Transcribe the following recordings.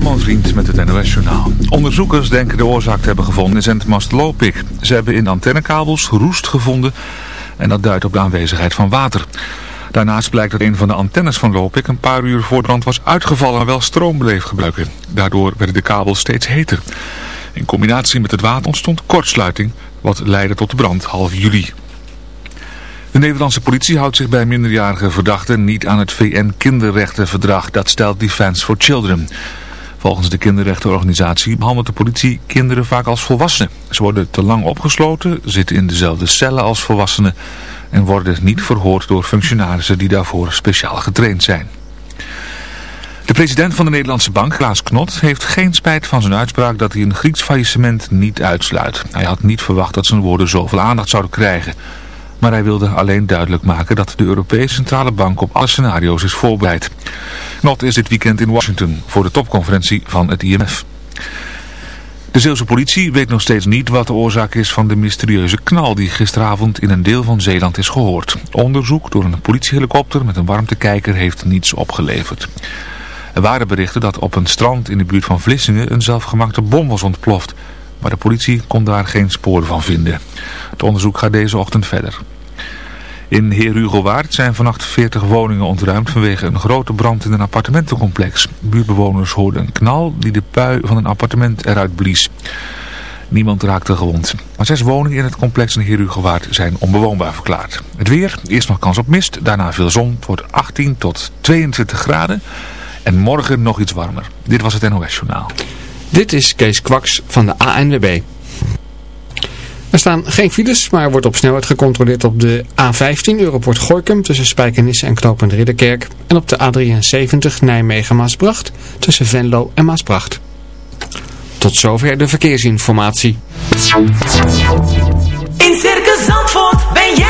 Herman Vriend met het NOS Journaal. Onderzoekers denken de oorzaak te hebben gevonden in zendmast Lopik. Ze hebben in antennekabels roest gevonden en dat duidt op de aanwezigheid van water. Daarnaast blijkt dat een van de antennes van Lopik een paar uur voor brand was uitgevallen en wel stroom bleef gebruiken. Daardoor werden de kabels steeds heter. In combinatie met het water ontstond kortsluiting, wat leidde tot de brand half juli. De Nederlandse politie houdt zich bij minderjarige verdachten niet aan het VN-kinderrechtenverdrag. Dat stelt Defense for Children. Volgens de kinderrechtenorganisatie behandelt de politie kinderen vaak als volwassenen. Ze worden te lang opgesloten, zitten in dezelfde cellen als volwassenen en worden niet verhoord door functionarissen die daarvoor speciaal getraind zijn. De president van de Nederlandse bank, Klaas Knot, heeft geen spijt van zijn uitspraak dat hij een Grieks faillissement niet uitsluit. Hij had niet verwacht dat zijn woorden zoveel aandacht zouden krijgen. Maar hij wilde alleen duidelijk maken dat de Europese Centrale Bank op alle scenario's is voorbereid. Knot is dit weekend in Washington voor de topconferentie van het IMF. De Zeeuwse politie weet nog steeds niet wat de oorzaak is van de mysterieuze knal die gisteravond in een deel van Zeeland is gehoord. Onderzoek door een politiehelikopter met een warmtekijker heeft niets opgeleverd. Er waren berichten dat op een strand in de buurt van Vlissingen een zelfgemaakte bom was ontploft. Maar de politie kon daar geen sporen van vinden. Het onderzoek gaat deze ochtend verder. In Heer zijn vannacht 40 woningen ontruimd vanwege een grote brand in een appartementencomplex. Buurtbewoners hoorden een knal die de pui van een appartement eruit blies. Niemand raakte gewond. Maar zes woningen in het complex in Heer zijn onbewoonbaar verklaard. Het weer, eerst nog kans op mist, daarna veel zon. Het wordt 18 tot 22 graden. En morgen nog iets warmer. Dit was het NOS Journaal. Dit is Kees Kwaks van de ANWB. Er staan geen files, maar wordt op snelheid gecontroleerd op de A15 Europort Gorkum tussen Spijkenisse en Knopend Ridderkerk. En op de A73 Nijmegen-Maasbracht tussen Venlo en Maasbracht. Tot zover de verkeersinformatie. In Circus Zandvoort ben jij.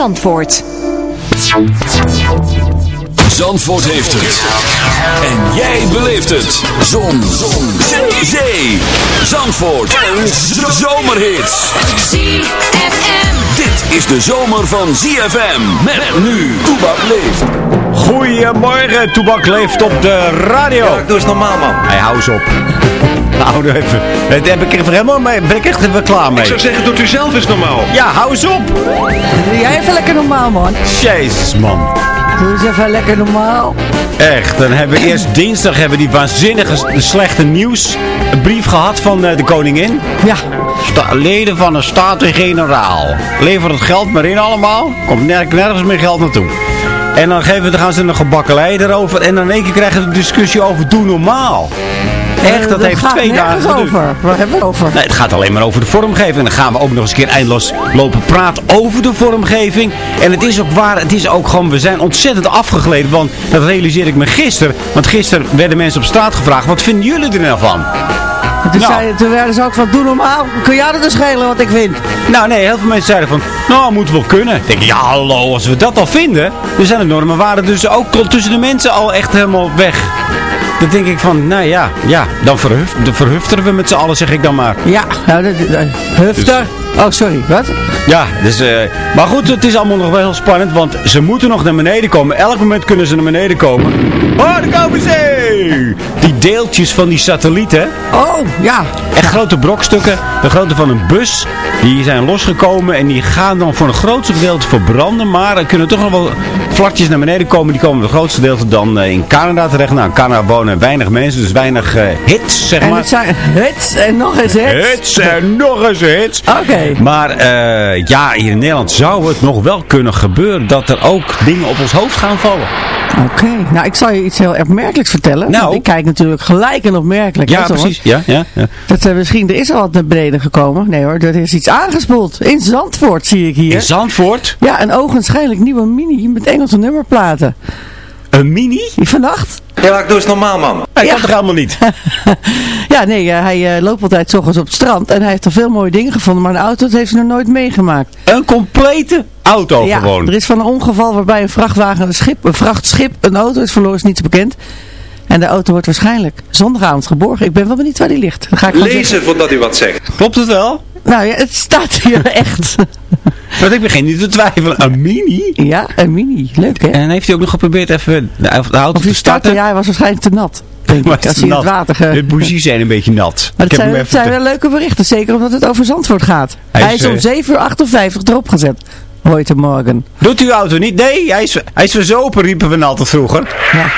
Zandvoort. Zandvoort heeft het. En jij beleeft het. Zon. Zon. Zee. Zee. Zandvoort. Een zomerhit. ZFM. Dit is de zomer van ZFM. Met nu. Toebak leeft. Goedemorgen, Toebak leeft op de radio. Ja, doe eens normaal, man. Hij hou eens op. Nou, even. Daar ben ik even helemaal mee. Ben ik echt even klaar mee. Ik zou zeggen, doet u zelf eens normaal. Ja, hou eens op. Doe jij even lekker normaal, man. Jezus, man. Doe eens even lekker normaal. Echt, dan hebben we eerst dinsdag hebben we die waanzinnige slechte nieuws. Een brief gehad van eh, de koningin. Ja. Sta- leden van een staten-generaal. Lever het geld maar in allemaal. Komt ner- nergens meer geld naartoe. En dan, geven, we- dan gaan ze een gebakkelei erover. En dan in één keer krijgen we een discussie over doe normaal. Echt, dat Eh, heeft gaat twee dagen geduurd. over. Waar hebben we over? Nee, het gaat alleen maar over de vormgeving. En dan gaan we ook nog eens een keer eindeloos lopen praten over de vormgeving. En het is ook waar, het is ook gewoon, we zijn ontzettend afgegleden. Want dat realiseer ik me gisteren. Want gisteren werden mensen op straat gevraagd, wat vinden jullie er nou van? En Toen, Nou. zei, toen werden ze ook van, doe normaal. Kun jij er dus schelen wat ik vind? Nou nee, heel veel mensen zeiden van, nou moet wel kunnen. Ik denk, ja hallo, als we dat al vinden, dan zijn de normen waarden dus ook tussen de mensen al echt helemaal weg. Dan denk ik van, nou ja, ja, dan, verhuf, verhufteren we met z'n allen, zeg ik dan maar. Ja, nou, dat, dat- hufter. Oh, sorry, wat? Ja, dus, eh, maar goed, het is allemaal nog wel heel spannend, want ze moeten nog naar beneden komen. Elk moment kunnen ze naar beneden komen. Oh, daar komen ze! Die deeltjes van die satellieten, Oh, ja. echt grote brokstukken, de grootte van een bus, die zijn losgekomen en die gaan dan voor een grootste gedeelte verbranden. Maar er kunnen toch nog wel vlakjes naar beneden komen. Die komen de grootste gedeelte dan eh, in Canada terecht. Nou, in Canada wonen weinig mensen, dus weinig eh, hits, zeg En maar. het zijn hits en nog eens hits. Hits en nog eens hits. Oké. Maar eh, ja, hier in Nederland zou het nog wel kunnen gebeuren dat er ook dingen op ons hoofd gaan vallen. Oké, nou ik zal je iets heel opmerkelijks vertellen. Nou. Ik kijk natuurlijk gelijk en opmerkelijk. Ja, precies. Ja, ja, ja. Dat er misschien, er is al wat naar beneden gekomen. Nee hoor, er is iets aangespoeld. In Zandvoort zie ik hier. In Zandvoort, Ja, een ogenschijnlijk nieuwe mini met Engelse nummerplaten. Een mini? Die vannacht? Ja, ik doe eens normaal, man. Dat kan toch helemaal niet? Ja, nee, eh, hij eh, loopt altijd 's ochtends op het strand. En hij heeft er veel mooie dingen gevonden. Maar een auto dat heeft hij nog nooit meegemaakt. Een complete auto ja, gewoon. er is van een ongeval waarbij een vrachtwagen, een, schip, een vrachtschip, een auto is verloren, is niet bekend. En de auto wordt waarschijnlijk zondagavond geborgen. Ik ben wel benieuwd waar die ligt. Dan ga ik zeggen. Lezen voordat u wat zegt. Klopt het wel? Nou ja, het staat hier echt. Want ik begin niet te twijfelen. Een mini? ja, een mini. Leuk hè? En heeft hij ook nog geprobeerd even de, de auto Of te starten, ja, hij was waarschijnlijk te nat. Denk ik, als hij nat. het water... ge- De bougies zijn een beetje nat. Maar Ik het zijn, het zijn te- wel leuke berichten, zeker omdat het over Zandvoort gaat. Hij Hij, is, om eh, 7 uur 58 erop gezet. Heute morgen. Doet uw auto niet? Nee, hij is, hij is verzopen, riepen we altijd vroeger. Ja.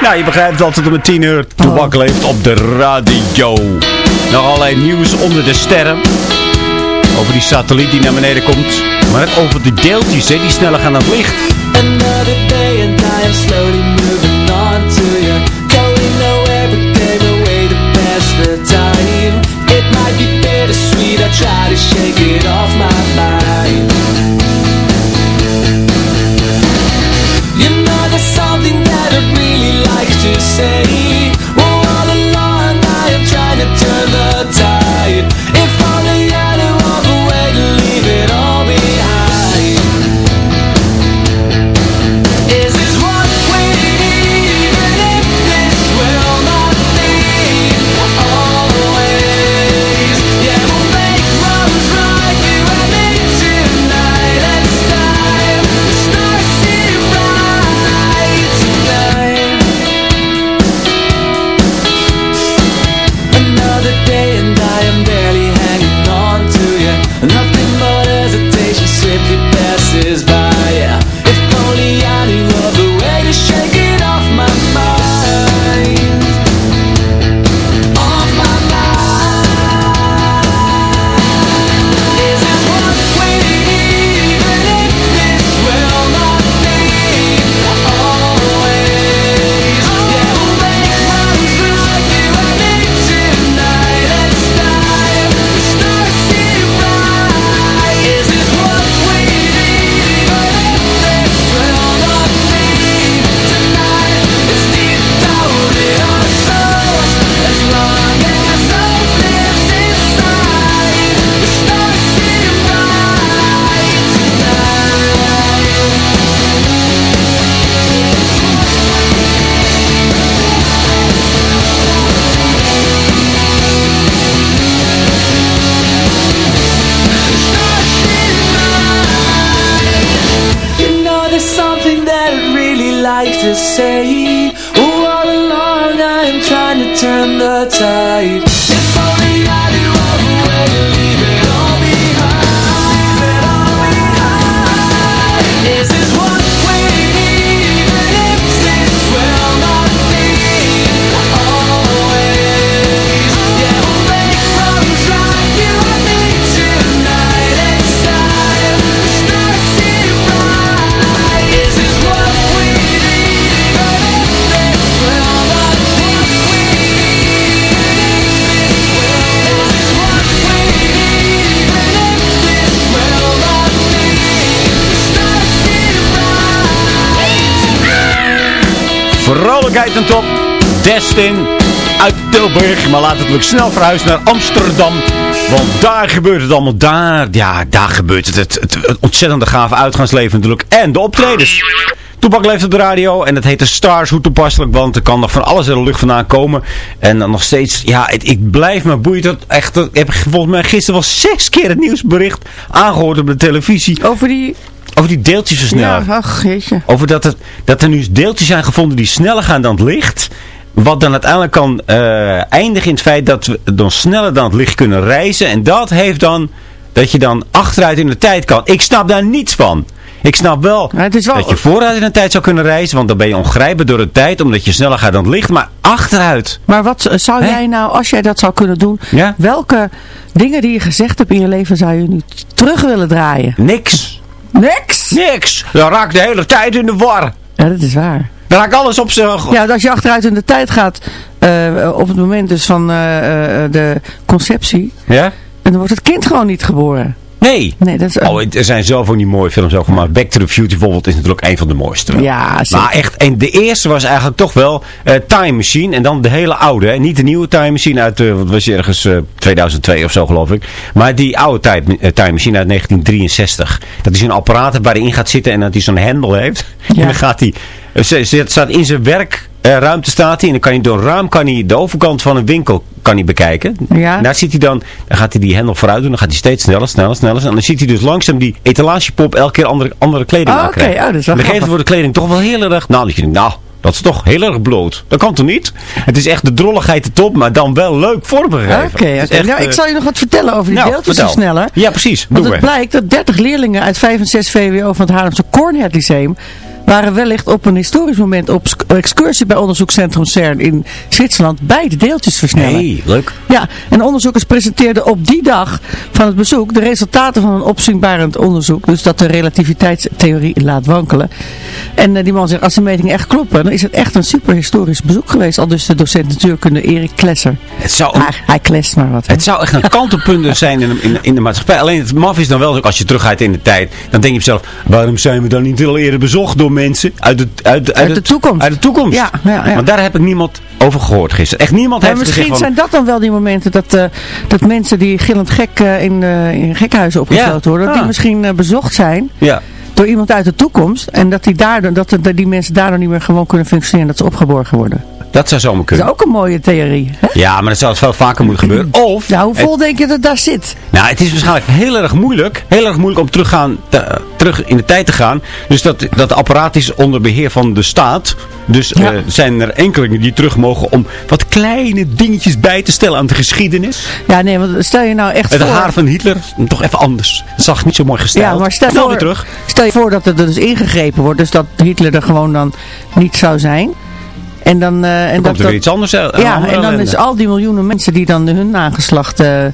Nou, je begrijpt altijd om het 10 uur Oh. toebak leeft op de radio. Nog allerlei nieuws onder de sterren. Over die satelliet die naar beneden komt. Maar over die deeltjes die sneller gaan dan het licht. It might be try to shake it off my mind You know there's something really like to say top. Destin uit Tilburg. Maar we natuurlijk snel verhuizen naar Amsterdam. Want daar gebeurt het allemaal. Daar, ja, daar gebeurt het. Het, het, het ontzettende gave uitgaansleven natuurlijk. En de optredens. Toepak leeft op de radio en het heet de Stars, hoe toepasselijk, want er kan nog van alles in de lucht vandaan komen. En dan nog steeds, ja, het, ik blijf me boeien tot echt, ik heb volgens mij gisteren wel zes keer het nieuwsbericht aangehoord op de televisie. Over die... Over die deeltjesversneller. Ja, ach, jeetje. Over dat, het, dat er nu deeltjes zijn gevonden die sneller gaan dan het licht. Wat dan uiteindelijk kan eh, eindigen in het feit dat we dan sneller dan het licht kunnen reizen. En dat heeft dan, dat je dan achteruit in de tijd kan. Ik snap daar niets van. Ik snap wel, Maar het is wel... dat je vooruit in de tijd zou kunnen reizen. Want dan ben je ongrijpbaar door de tijd. Omdat je sneller gaat dan het licht. Maar achteruit. Maar wat zou Hè? jij nou, als jij dat zou kunnen doen, Ja? welke dingen die je gezegd hebt in je leven zou je nu terug willen draaien? Niks. Niks! Niks. Dan raak ik de hele tijd in de war. Ja, dat is waar. Dan raak ik alles op zijn... Ja, als je achteruit in de tijd gaat, eh, op het moment dus van eh, eh, de conceptie, Ja? en dan wordt het kind gewoon niet geboren. Nee. Nee, dat is... Oh, er zijn zoveel die mooie films ook gemaakt. Back to the Future bijvoorbeeld is natuurlijk een van de mooiste. ja, zeker. Maar echt, en de eerste was eigenlijk toch wel eh, Time Machine. En dan de hele oude. Hè? Niet de nieuwe Time Machine uit, eh, wat was je ergens, eh, 2002 of zo geloof ik. Maar die oude time, eh, time Machine uit 1963. Dat is een apparaat waar hij in gaat zitten en dat hij zo'n hendel heeft. En dan gaat hij, eh, ze- staat in zijn werkruimte staat hij. En dan kan hij door een raam kan hij de overkant van een winkel kan hij bekijken. Ja. En daar ziet hij dan, dan gaat hij die hendel vooruit doen. Dan gaat hij steeds sneller, sneller, sneller. En dan ziet hij dus langzaam die etalagepop elke keer andere, andere kleding Ah, aankrijgen. oké. Oh, dat is wel En gegeven wordt de kleding toch wel heel erg... Nou, dat je denkt, nou, dat is toch heel erg bloot. Dat kan toch niet? Het is echt de drolligheid de top, maar dan wel leuk vormgegeven. Oké, nou, ik eh, zal je nog wat vertellen over die nou, deeltjes vertel. sneller. Ja, precies. Want Doe het blijkt dat 30 leerlingen uit 5 en 6 VWO van het Haarlemse Cornhead Lyceum waren wellicht op een historisch moment op excursie bij onderzoekscentrum CERN in Zwitserland bij de deeltjes versnellen. Hey, leuk. Ja, en onderzoekers presenteerden op die dag van het bezoek de resultaten van een opzienbarend onderzoek. Dus dat de relativiteitstheorie laat wankelen. En eh, die man zegt, als de metingen echt kloppen, dan is het echt een super historisch bezoek geweest. Al dus de docent natuurkunde Erik Klesser. Het zou, een- Hij, hij klest maar wat. hè. het zou echt een kantelpunt zijn in, de- in, in de maatschappij. Alleen het maf is dan wel, als je teruggaat in de tijd, dan denk je jezelf, waarom zijn we dan niet al eerder bezocht door mensen uit de, uit, de- Uit de toekomst. Uit de toekomst. Ja, ja, ja. Want daar heb ik niemand over gehoord gisteren. Echt niemand heeft misschien gezegd van, zijn dat dan wel die momenten dat, eh, dat mensen die gillend gek eh, in, eh, in gekhuizen opgesloten worden, dat die Ah. misschien bezocht zijn Ja. door iemand uit de toekomst. En dat die, daardoor, dat, de- dat die mensen daardoor niet meer gewoon kunnen functioneren, dat ze opgeborgen worden. Dat zou zomaar Dat is kunnen. ook een mooie theorie. Hè? Ja, maar dat zou het veel vaker moeten gebeuren. Of, Nou, hoe vol denk je dat daar zit? Nou, het is waarschijnlijk heel erg moeilijk. Heel erg moeilijk om teruggaan, te- terug in de tijd te gaan. Dus dat, dat apparaat is onder beheer van de staat. Dus Ja. eh, zijn er enkelingen die terug mogen om wat kleine dingetjes bij te stellen aan de geschiedenis. Ja, nee, want stel je nou echt Het voor... haar van Hitler, toch even anders. Dat zag niet zo mooi gesteld. Ja, maar stel, Snel voor, terug. stel je voor dat er dus ingegrepen wordt. Dus dat Hitler er gewoon dan niet zou zijn. En dan... eh, en Dan dat, komt er weer iets anders. ja, en dan ellende. is al die miljoenen mensen die dan hun nageslacht eh,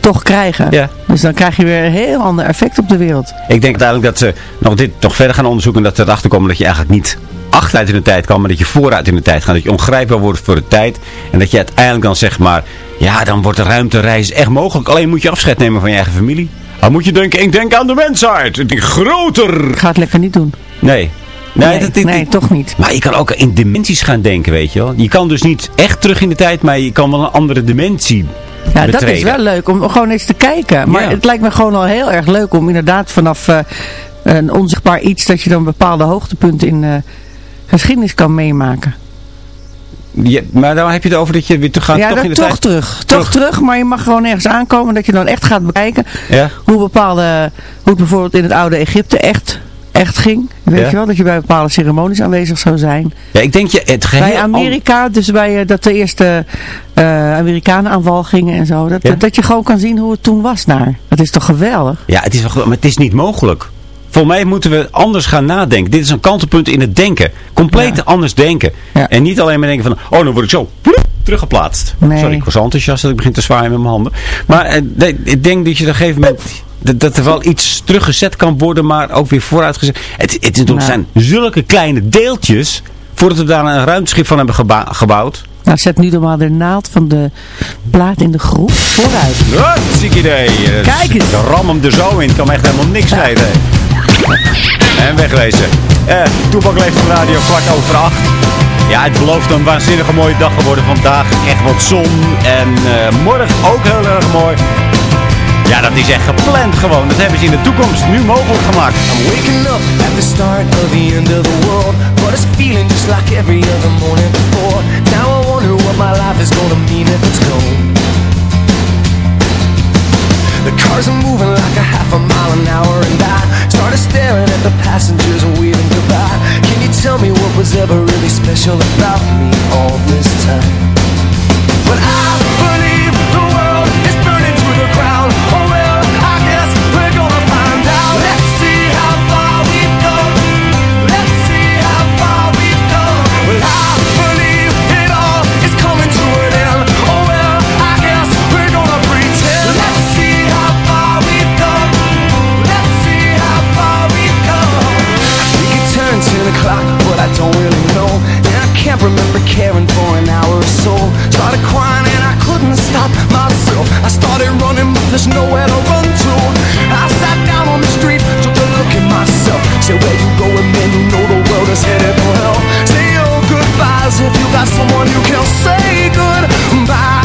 toch krijgen. Ja. Dus dan krijg je weer een heel ander effect op de wereld. Ik denk uiteindelijk dat ze nog dit nog verder gaan onderzoeken. En dat ze erachter komen dat je eigenlijk niet achteruit in de tijd kan. Maar dat je vooruit in de tijd gaat. Dat je ongrijpbaar wordt voor de tijd. En dat je uiteindelijk dan zeg maar. Ja, dan wordt de ruimtereis echt mogelijk. Alleen moet je afscheid nemen van je eigen familie. Dan moet je denken, ik denk aan de mensheid. Ik denk groter. Ik ga het lekker niet doen. Nee. Nee, Nee, dat, nee, toch niet. Maar je kan ook in dimensies gaan denken, weet je wel. Je kan dus niet echt terug in de tijd, maar je kan wel een andere dimensie Ja, dat is wel leuk om gewoon eens te kijken. Maar Ja. het lijkt me gewoon al heel erg leuk om inderdaad vanaf eh, een onzichtbaar iets... dat je dan bepaalde hoogtepunten in eh geschiedenis kan meemaken. Ja, maar dan heb je het over dat je weer terug gaat ja, toch dat in de toch tijd. terug. Toch terug, maar je mag gewoon ergens aankomen dat je dan echt gaat bekijken Ja. hoe bepaalde, hoe het bijvoorbeeld in het oude Egypte echt, echt ging. Weet Ja. je wel, dat je bij bepaalde ceremonies aanwezig zou zijn. Ja, ik denk je het geheel... Bij Amerika, dus bij eh, dat de eerste eh Amerikanen aan wal gingen en zo. Dat, Ja. dat je gewoon kan zien hoe het toen was daar. Dat is toch geweldig? Ja, het is wel, maar het is niet mogelijk. Volgens mij moeten we anders gaan nadenken. Dit is een kantelpunt in het denken. Compleet Ja. anders denken. En niet alleen maar denken van, oh, dan word ik zo teruggeplaatst. Nee. Sorry, ik was enthousiast dat ik begin te zwaaien met mijn handen. Maar eh, ik denk dat je op een gegeven moment, dat, dat er wel iets teruggezet kan worden, maar ook weer vooruitgezet. Het, het, nou. zijn zulke kleine deeltjes voordat we daar een ruimteschip van hebben gebouwd. Nou, zet nu dan maar de naald van de plaat in de groep vooruit. Wat een ziek idee. Kijk eens. Ram hem er zo in. Kan me echt helemaal niks ja. En wegwezen. Eh, radio kwart over acht. Ja, het belooft een waanzinnige mooie dag geworden vandaag. Echt wat zon. En eh, morgen ook heel erg mooi. Ja, dat is echt gepland gewoon. Dat hebben ze in de toekomst nu mogelijk gemaakt. I'm waking up at the start of the end of the world. But it's feeling just like every other morning before. Now I wonder what my life is gonna mean if it's gone. The cars are moving like a half a mile an hour and I started staring at the passengers waving goodbye. Can you tell me what was ever really special about me all this time? But I for caring for an hour or so. Started crying and I couldn't stop myself. I started running, but there's nowhere to run to. I sat down on the street, took a look at myself. Said, Where you going, man? You know the world is headed for hell. Say your goodbyes if you got someone you can say goodbye.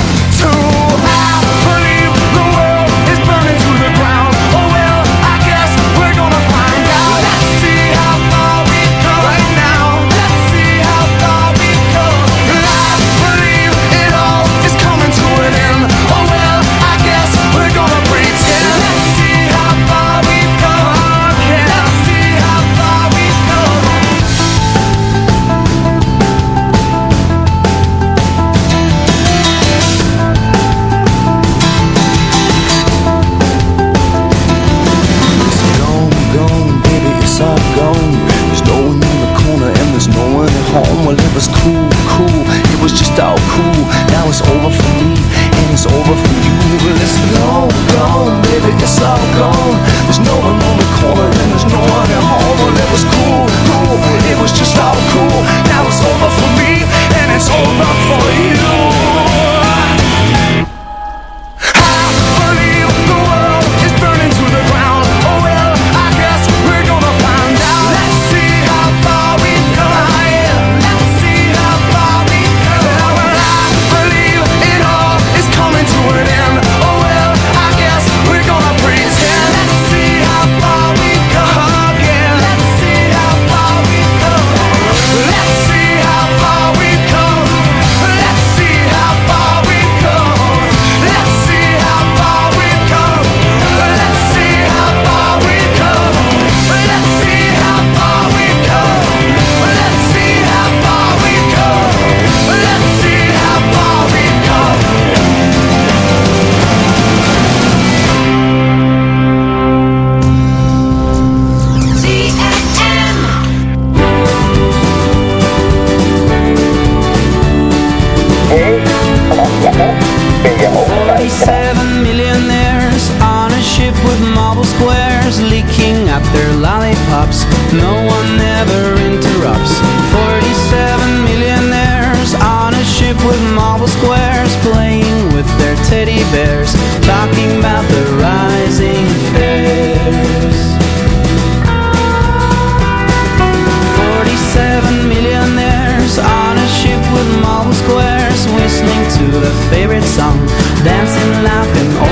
to the favorite song, dancing, laughing.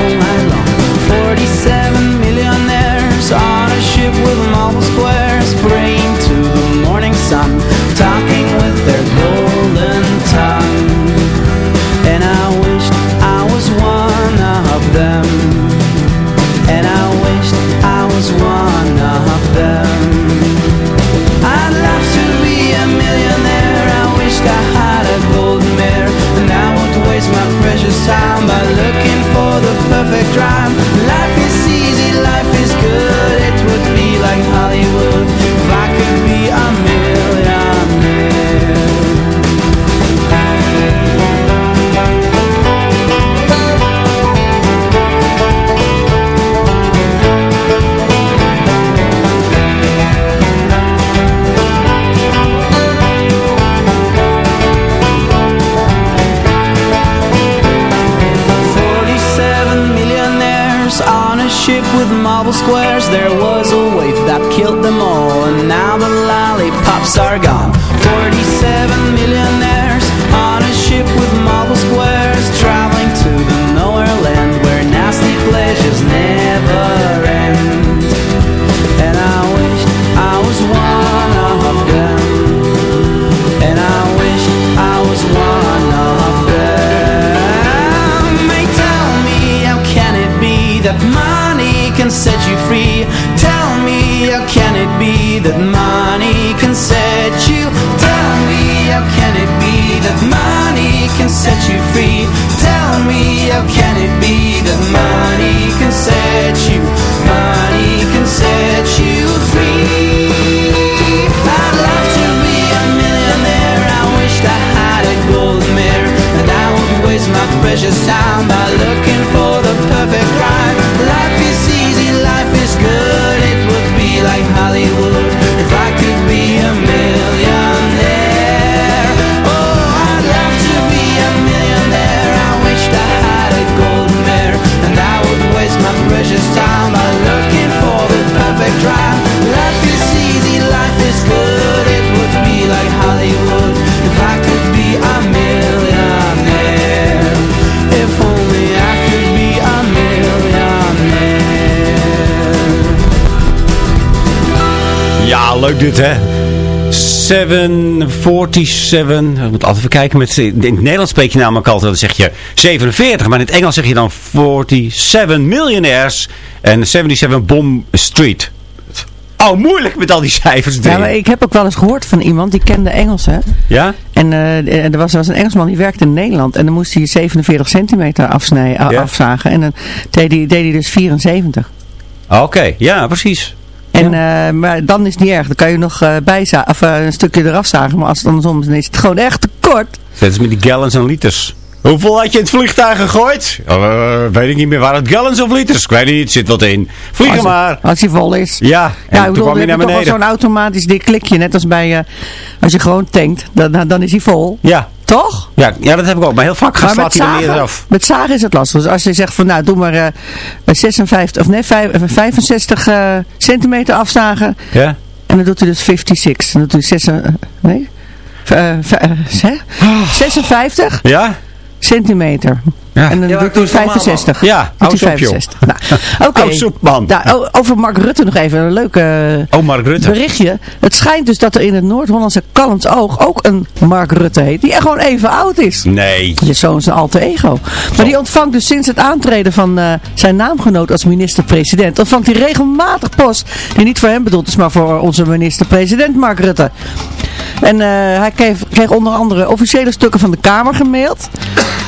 Squares There was a wave that killed them all. And now the lollipops are gone dit hè. 747. Ik moet altijd even kijken. Met, in het Nederlands spreek je namelijk altijd, dan zeg je 47. Maar in het Engels zeg je dan 47 millionaires. En 77 Bomb Street. Oh, moeilijk met al die cijfers. Ja, maar ik heb ook wel eens gehoord van iemand die kende Engels, hè. Ja? En eh, er, was, er was een Engelsman die werkte in Nederland. En dan moest hij 47 centimeter afsnijden, Ja. afzagen. En dan deed hij, deed hij dus 74. Oké, ja, precies. En, eh, maar dan is het niet erg. Dan kan je nog bijza of, eh, een stukje eraf zagen. Maar als het andersom is, dan is het gewoon echt te kort. Zet eens met die gallons en liters. Hoeveel had je in het vliegtuig gegooid? Eh, weet ik niet meer. Waren het gallons of liters? Ik weet niet. Zit wat in. Vliegen Als- maar. Als hij vol is. Ja, en Ja, ik toen bedoel, kwam je toch wel zo'n automatisch dik klikje. Net als bij, eh, als je gewoon tankt. Dan, dan, is hij vol. Ja. Toch? Ja, ja, dat heb ik ook. Maar heel vaak Maar slaat hij er meer eraf. met zagen is het lastig. Dus als je zegt van nou doe maar eh, 56 of nee vijf- eh, 65 eh, centimeter afzagen. Ja? En dan doet hij dus 56. Dan doet hij 6, eh, nee? Eh, v- eh, hè? 56 Ja? Centimeter. Ja. En dan Ja, doet hij doe het normaal, 65. man. Ja, doet hou hij eens op, joh. 65. Nou. Nou, over Mark Rutte nog even een leuke Oh, Mark Rutte. berichtje. Het schijnt dus dat er in het Noord-Hollandse Callens Oog ook een Mark Rutte heet. Die echt gewoon even oud is. Nee. Je zoon is een alter ego. Maar die ontvangt dus sinds het aantreden van eh, zijn naamgenoot als minister-president, ontvangt hij regelmatig post die niet voor hem bedoeld is, maar voor onze minister-president Mark Rutte. En eh, hij kreeg, kreeg onder andere officiële stukken van de Kamer gemaild.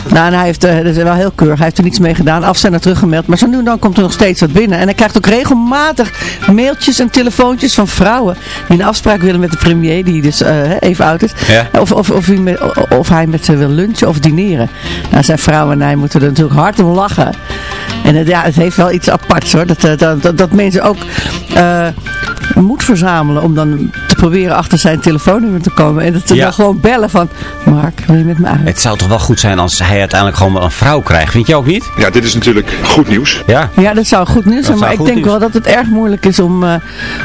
Nou, en hij heeft, eh, dat is wel heel keurig, hij heeft er niets mee gedaan, afzender teruggemaild. Maar zo nu en dan komt er nog steeds wat binnen. En hij krijgt ook regelmatig mailtjes en telefoontjes van vrouwen die een afspraak willen met de premier, die dus eh, even oud is. Ja. Of, of, of, hij met, of hij met ze wil lunchen of dineren. Nou, zijn vrouw en hij moeten er natuurlijk hard om lachen. En het, ja, het heeft wel iets aparts hoor. Dat, dat, dat, dat mensen ook moed verzamelen om dan te proberen achter zijn telefoonnummer te komen. En dat ze Ja. dan gewoon bellen van, Mark, wil je met me uit? Het zou toch wel goed zijn als hij uiteindelijk gewoon wel een vrouw krijgt. Vind je ook niet? Ja, dit is natuurlijk goed nieuws. Ja. Ja, dat zou goed nieuws zijn. Maar ik denk nieuws. wel dat het erg moeilijk is om... eh,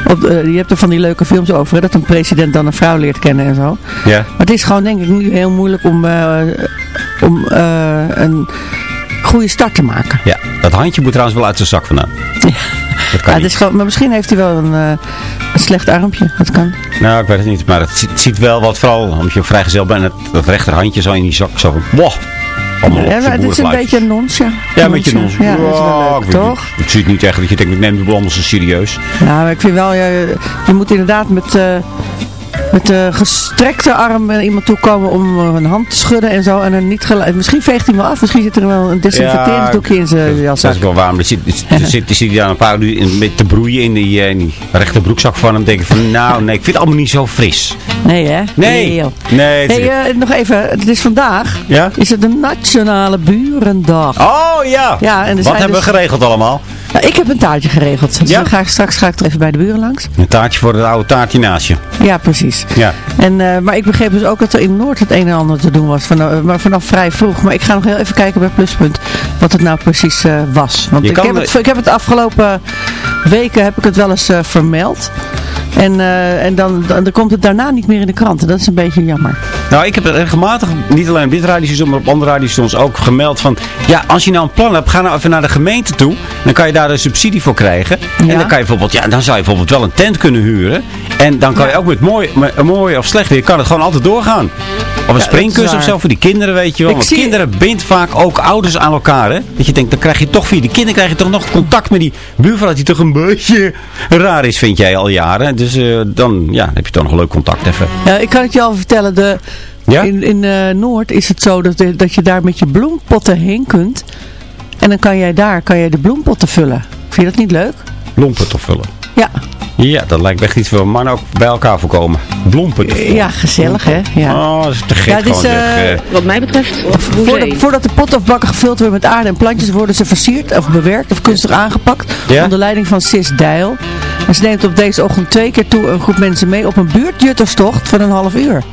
op, eh, je hebt er van die leuke films over, hè, dat een president dan een vrouw leert kennen en zo. Ja. Maar het is gewoon denk ik nu heel moeilijk om, eh, om eh, een goede start te maken. Ja. Dat handje moet trouwens wel uit zijn zak vandaan. Dat kan Ja, niet. het is gewoon, maar misschien heeft hij wel een, eh, een slecht armpje. Dat kan. Nou, ik weet het niet. Maar het ziet, het ziet wel wat, vooral omdat je vrijgezel bent, het, dat rechterhandje zo in die zak. Zo van, wow. Allemaal Ja, het is een beetje een nons, ja. Ja, een beetje Nons, ons. Ja, dat is wel leuk, toch? Het ziet niet echt dat je denkt, ik neem allemaal zo serieus. Ja, maar ik vind wel, je, je moet inderdaad met, eh, met de gestrekte arm naar iemand toe komen om eh, een hand te schudden en zo. En dan niet gelijk, misschien veegt hij hem af, misschien zit er wel een desinfecteringsdoekje in zijn Dat jaszak. is wel warm. Er zit, er zit, er zit hij daar een paar uur in, met te broeien in die, eh, in die rechter broekzak van hem. denk ik van, nou nee, ik vind het allemaal niet zo fris. Nee, hè? Nee. Nee, Hey, eh, nog even, het is vandaag. Ja? Is het de Nationale Burendag. Oh ja! Ja, en er Wat zijn hebben dus- we geregeld allemaal? Nou, ik heb een taartje geregeld. Dus Ja? ga ik, straks ga ik er even bij de buren langs. Een taartje voor het oude taartje naast je. Ja, precies. Ja. En, eh, maar ik begreep dus ook dat er in Noord het een en ander te doen was. Vanaf, maar vanaf vrij vroeg. Maar ik ga nog heel even kijken bij Pluspunt wat het nou precies eh, was. Want Je ik heb, de- het, ik heb het afgelopen weken heb ik het wel eens eh, vermeld. En, eh, en dan, dan, dan komt het daarna niet meer in de kranten. Dat is een beetje jammer. Nou, ik heb regelmatig, niet alleen op dit radiostation, maar op andere radiostations ook gemeld van... Ja, als je nou een plan hebt, ga nou even naar de gemeente toe. Dan kan je daar een subsidie voor krijgen. En dan kan je bijvoorbeeld, ja, dan zou je bijvoorbeeld wel een tent kunnen huren. En dan kan je ook met mooi, met mooi of slecht weer, kan het gewoon altijd doorgaan. Of een springkussen is of zo voor die kinderen, weet je wel. Ik Want zie- kinderen bindt vaak ook ouders aan elkaar, hè. Dat je denkt, dan krijg je toch via die kinderen krijg je toch nog contact met die buurvrouw die toch een beetje raar is, vind jij al jaren. Dus eh, dan, ja, heb je toch nog een leuk contact even. Ja, ik kan het je al vertellen. De, Ja? In, in eh, Noord is het zo dat, de- dat je daar met je bloempotten heen kunt. En dan kan jij daar kan jij de bloempotten vullen. Vind je dat niet leuk? Lompen te vullen. Ja. Ja, dat lijkt me echt iets waar mannen ook bij elkaar voorkomen. Blompen. Ja, gezellig hè? Ja. Oh, dat is te gek Ja, het is, eh, eh. Wat mij betreft, Voordat, voordat de potten of bakken gevuld worden met aarde en plantjes worden ze versierd of bewerkt of kunstig aangepakt. Ja? Onder leiding van Sis Dijl. En ze neemt op deze ochtend twee keer toe een groep mensen mee op een buurtjutterstocht van een half uur.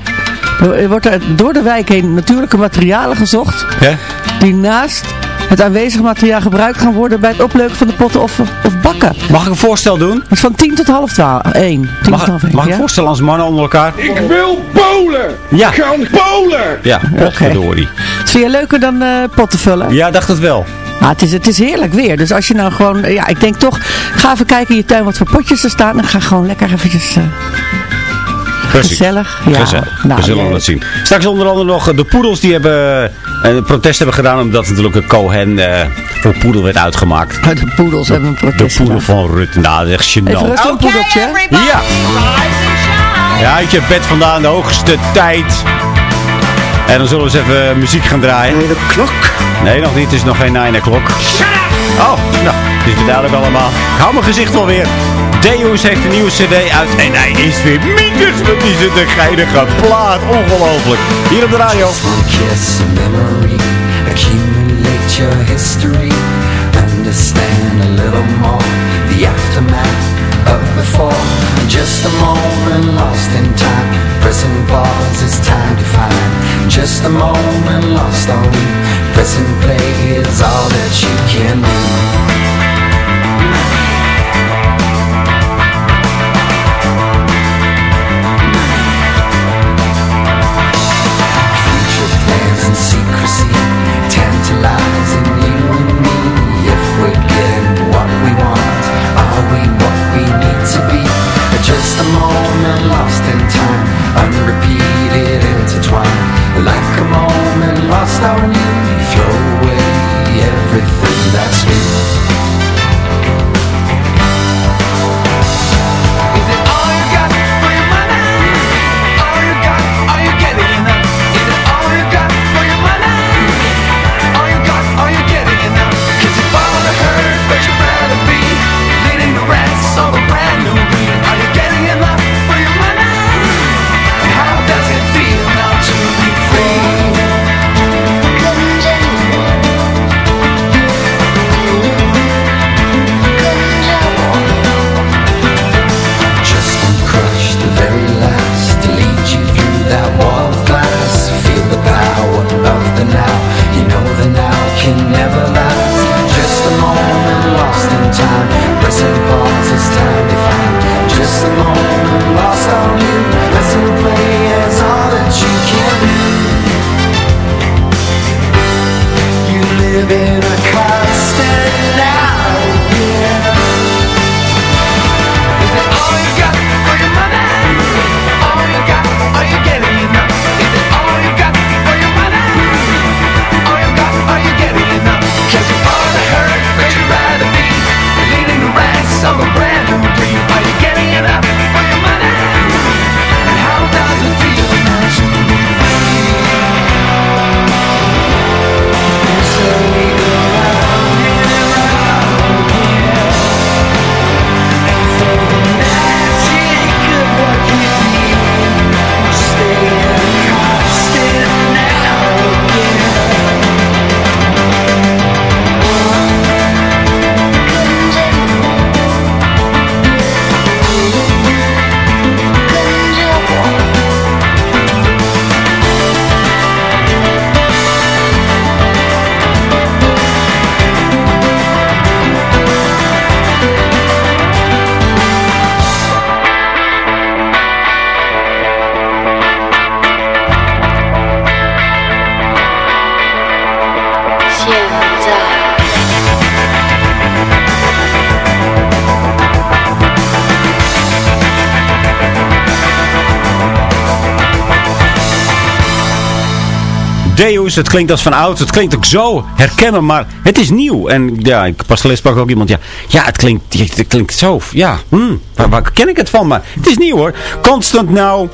Er wordt er door de wijk heen natuurlijke materialen gezocht. Ja? Die naast het aanwezige materiaal gebruikt gaan worden bij het opleuken van de potten of, of bakken. Mag ik een voorstel doen? Dus van 10 tot half 12. 1. 10 tot Mag, half 1. mag ik ja? een voorstel als mannen onder elkaar? Ik wil polen! Ja. Gaan polen! Ja, potverdorie. Vind je leuker dan eh, potten vullen? Ja, dacht het wel. Ah, het, is, het is heerlijk weer. Dus als je nou gewoon... Ja, ik denk toch... Ga even kijken in je tuin wat voor potjes er staan. En ga gewoon lekker eventjes... eh. Gezellig. Ja. Gezellig. Nou, We zullen nee. dat zien. Straks onder andere nog eh, de poedels die hebben eh, een protest hebben gedaan. Omdat natuurlijk een Cohen eh, voor poedel werd uitgemaakt. Oh, de poedels hebben een De protest poedel gedaan. van Rutte. Nou, dat is echt gênant. rustig een poedeltje. Ja. Ja, uit je bed vandaan, de hoogste tijd. En dan zullen we eens even muziek gaan draaien. De klok. Nee, nog niet. Het is nog geen 9 o'clock. Oh, nou, het is duidelijk allemaal. Ik hou mijn gezicht alweer. Deus heeft een nieuwe cd uit en hij is weer mieters. Wat is het een geinige plaat. Ongelooflijk. Hier op de radio. kiss memory, accumulate your history, understand a little more the aftermath of before. Just a moment lost in time, pressing pause is time to find. Just a moment lost on you, pressing play is all that you can do. Lost on you, throw away everything that's new. Deus, het klinkt als van oud. Het klinkt ook zo herkenbaar, maar het is nieuw. En ja, ik pas geleden sprak ook iemand. Ja, ja het, klinkt, het klinkt zo. Ja, hmm, waar, waar ken ik het van? Maar het is nieuw hoor. Constant Now.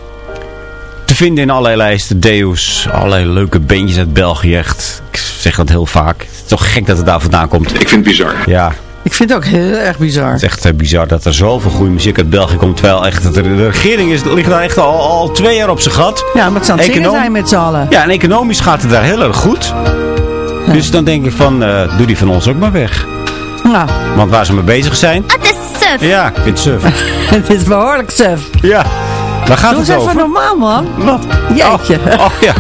Te vinden in allerlei lijsten. Deus. Allerlei leuke beentjes uit België. Echt. Ik zeg dat heel vaak. Het is toch gek dat het daar vandaan komt. Ik vind het bizar. Ja, Ik vind het ook heel erg bizar. het is echt eh, bizar dat er zoveel goede muziek uit België komt. Terwijl echt, de, de regering is, ligt daar echt al, al twee jaar op zijn gat. Ja, maar het zou het zingen zijn met z'n allen. Ja, en economisch gaat het daar heel erg goed. Dus dan denk ik van, eh, doe die van ons ook maar weg. Nou, Want waar ze mee bezig zijn... Het is suf. Ja, ik vind het suf. het is behoorlijk suf. Ja, daar gaat Doe eens het even normaal, man. Wat? Jeetje. Oh, oh ja,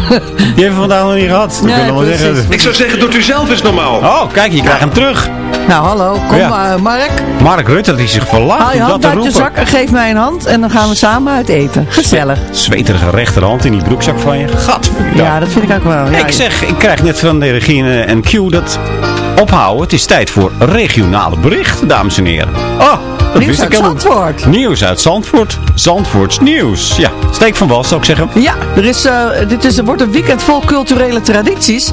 die hebben we vandaag nog niet gehad. Nee, kunnen we wel precies. zeggen. Ik zou zeggen, doet u zelf eens normaal. Oh, kijk, je krijgt hem terug. Nou, hallo. Kom Ja. maar, Mark. Mark Rutte, die zich verlaat Haal je dat uit je zak en geef mij een hand. En dan gaan we samen uit eten. Gezellig. Zweterige rechterhand in die broekzak van je. Gat. Ja, dat vind ik ook wel. Ja, ik zeg, ik krijg net van de Regine en Q dat ophouden. Het is tijd voor regionale berichten, dames en heren. Oh, dat Nieuws wist uit ik helemaal- Zandvoort. Nieuws uit Zandvoort. Zandvoorts nieuws. Ja, steek van wal zou ik zeggen. Ja, er, is, eh, dit is, er wordt een weekend vol culturele tradities.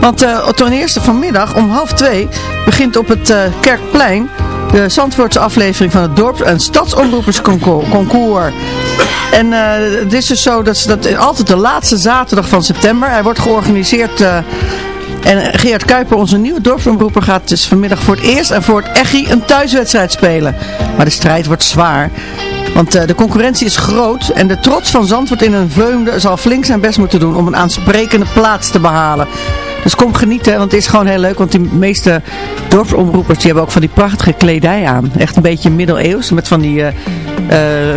Want eh, ten eerste vanmiddag om half twee begint op het eh, Kerkplein de Zandvoortse aflevering van het Dorps- en Stadsomroepersconcours. En het is dus zo dat ze dat altijd de laatste zaterdag van september. Hij wordt georganiseerd... en Geert Kuiper, onze nieuwe dorpsomroeper, gaat dus vanmiddag voor het eerst en voor het Echi een thuiswedstrijd spelen. Maar de strijd wordt zwaar. Want eh, de concurrentie is groot en de trots van Zandvoort in een vreugde zal flink zijn best moeten doen om een aansprekende plaats te behalen. Dus kom genieten, want het is gewoon heel leuk. Want die meeste dorpsomroepers die hebben ook van die prachtige kledij aan. Echt een beetje middeleeuws met van die, eh,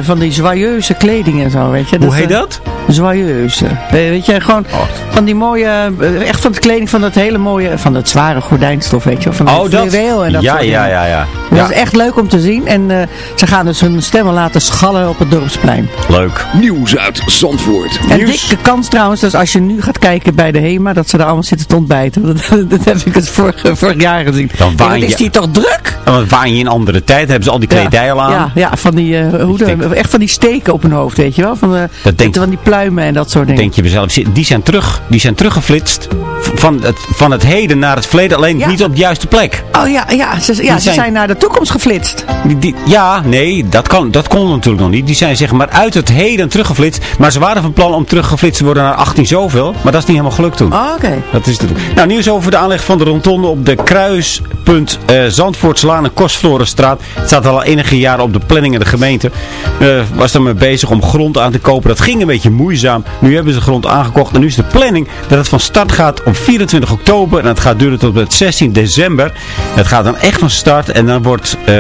van die joyeuze kleding en zo, weet je. Hoe heet dat? Weet weet je, gewoon van die mooie, eh, echt van de kleding van dat hele mooie, van dat zware gordijnstof, weet je. wel, Van Oh, het dat. fluweel en dat ja, soort ja, dingen. ja, ja. Dat is echt leuk om te zien. En eh, ze gaan dus hun stemmen laten schallen op het dorpsplein. leuk. Nieuws uit Zandvoort. En Nieuws. dikke kans trouwens, dus als je nu gaat kijken bij de HEMA, dat ze daar allemaal zitten te ontbijten. Dat, dat heb ik dus vorig, vorig jaar gezien. Dan waan wat is je- die toch druk? En Want waar je in andere tijd hebben ze al die kledij al aan. Ja, ja van die, eh, hoe de- denk- echt van die steken op hun hoofd, weet je wel? Van, de, Dat denk- van die pluimen en dat soort dingen. Denk je mezelf, die zijn, terug, die zijn teruggeflitst van het, van het heden naar het verleden, alleen Ja. niet op de juiste plek. Oh ja, ja, ze, ja, ze zijn- zijn naar de toekomst geflitst. Die, die- ja, nee, dat, kan, dat kon natuurlijk nog niet. Die zijn zeg maar uit het heden teruggeflitst. Maar ze waren van plan om teruggeflitst te worden naar 18 zoveel. Maar dat is niet helemaal gelukt toen. Oh, oké. Dat is. Nou, nieuws over de aanleg van de rondonde op de kruispunt eh Zandvoortslaan en Kostflorenstraat. Het staat al enige jaren op de planning in de gemeente. Eh, was er mee bezig om grond aan te kopen. Dat ging een beetje moeizaam. Nu hebben ze grond aangekocht. En nu is de planning dat het van start gaat op 24 oktober. En het gaat duren tot met 16 december. Het gaat dan echt van start. En dan wordt eh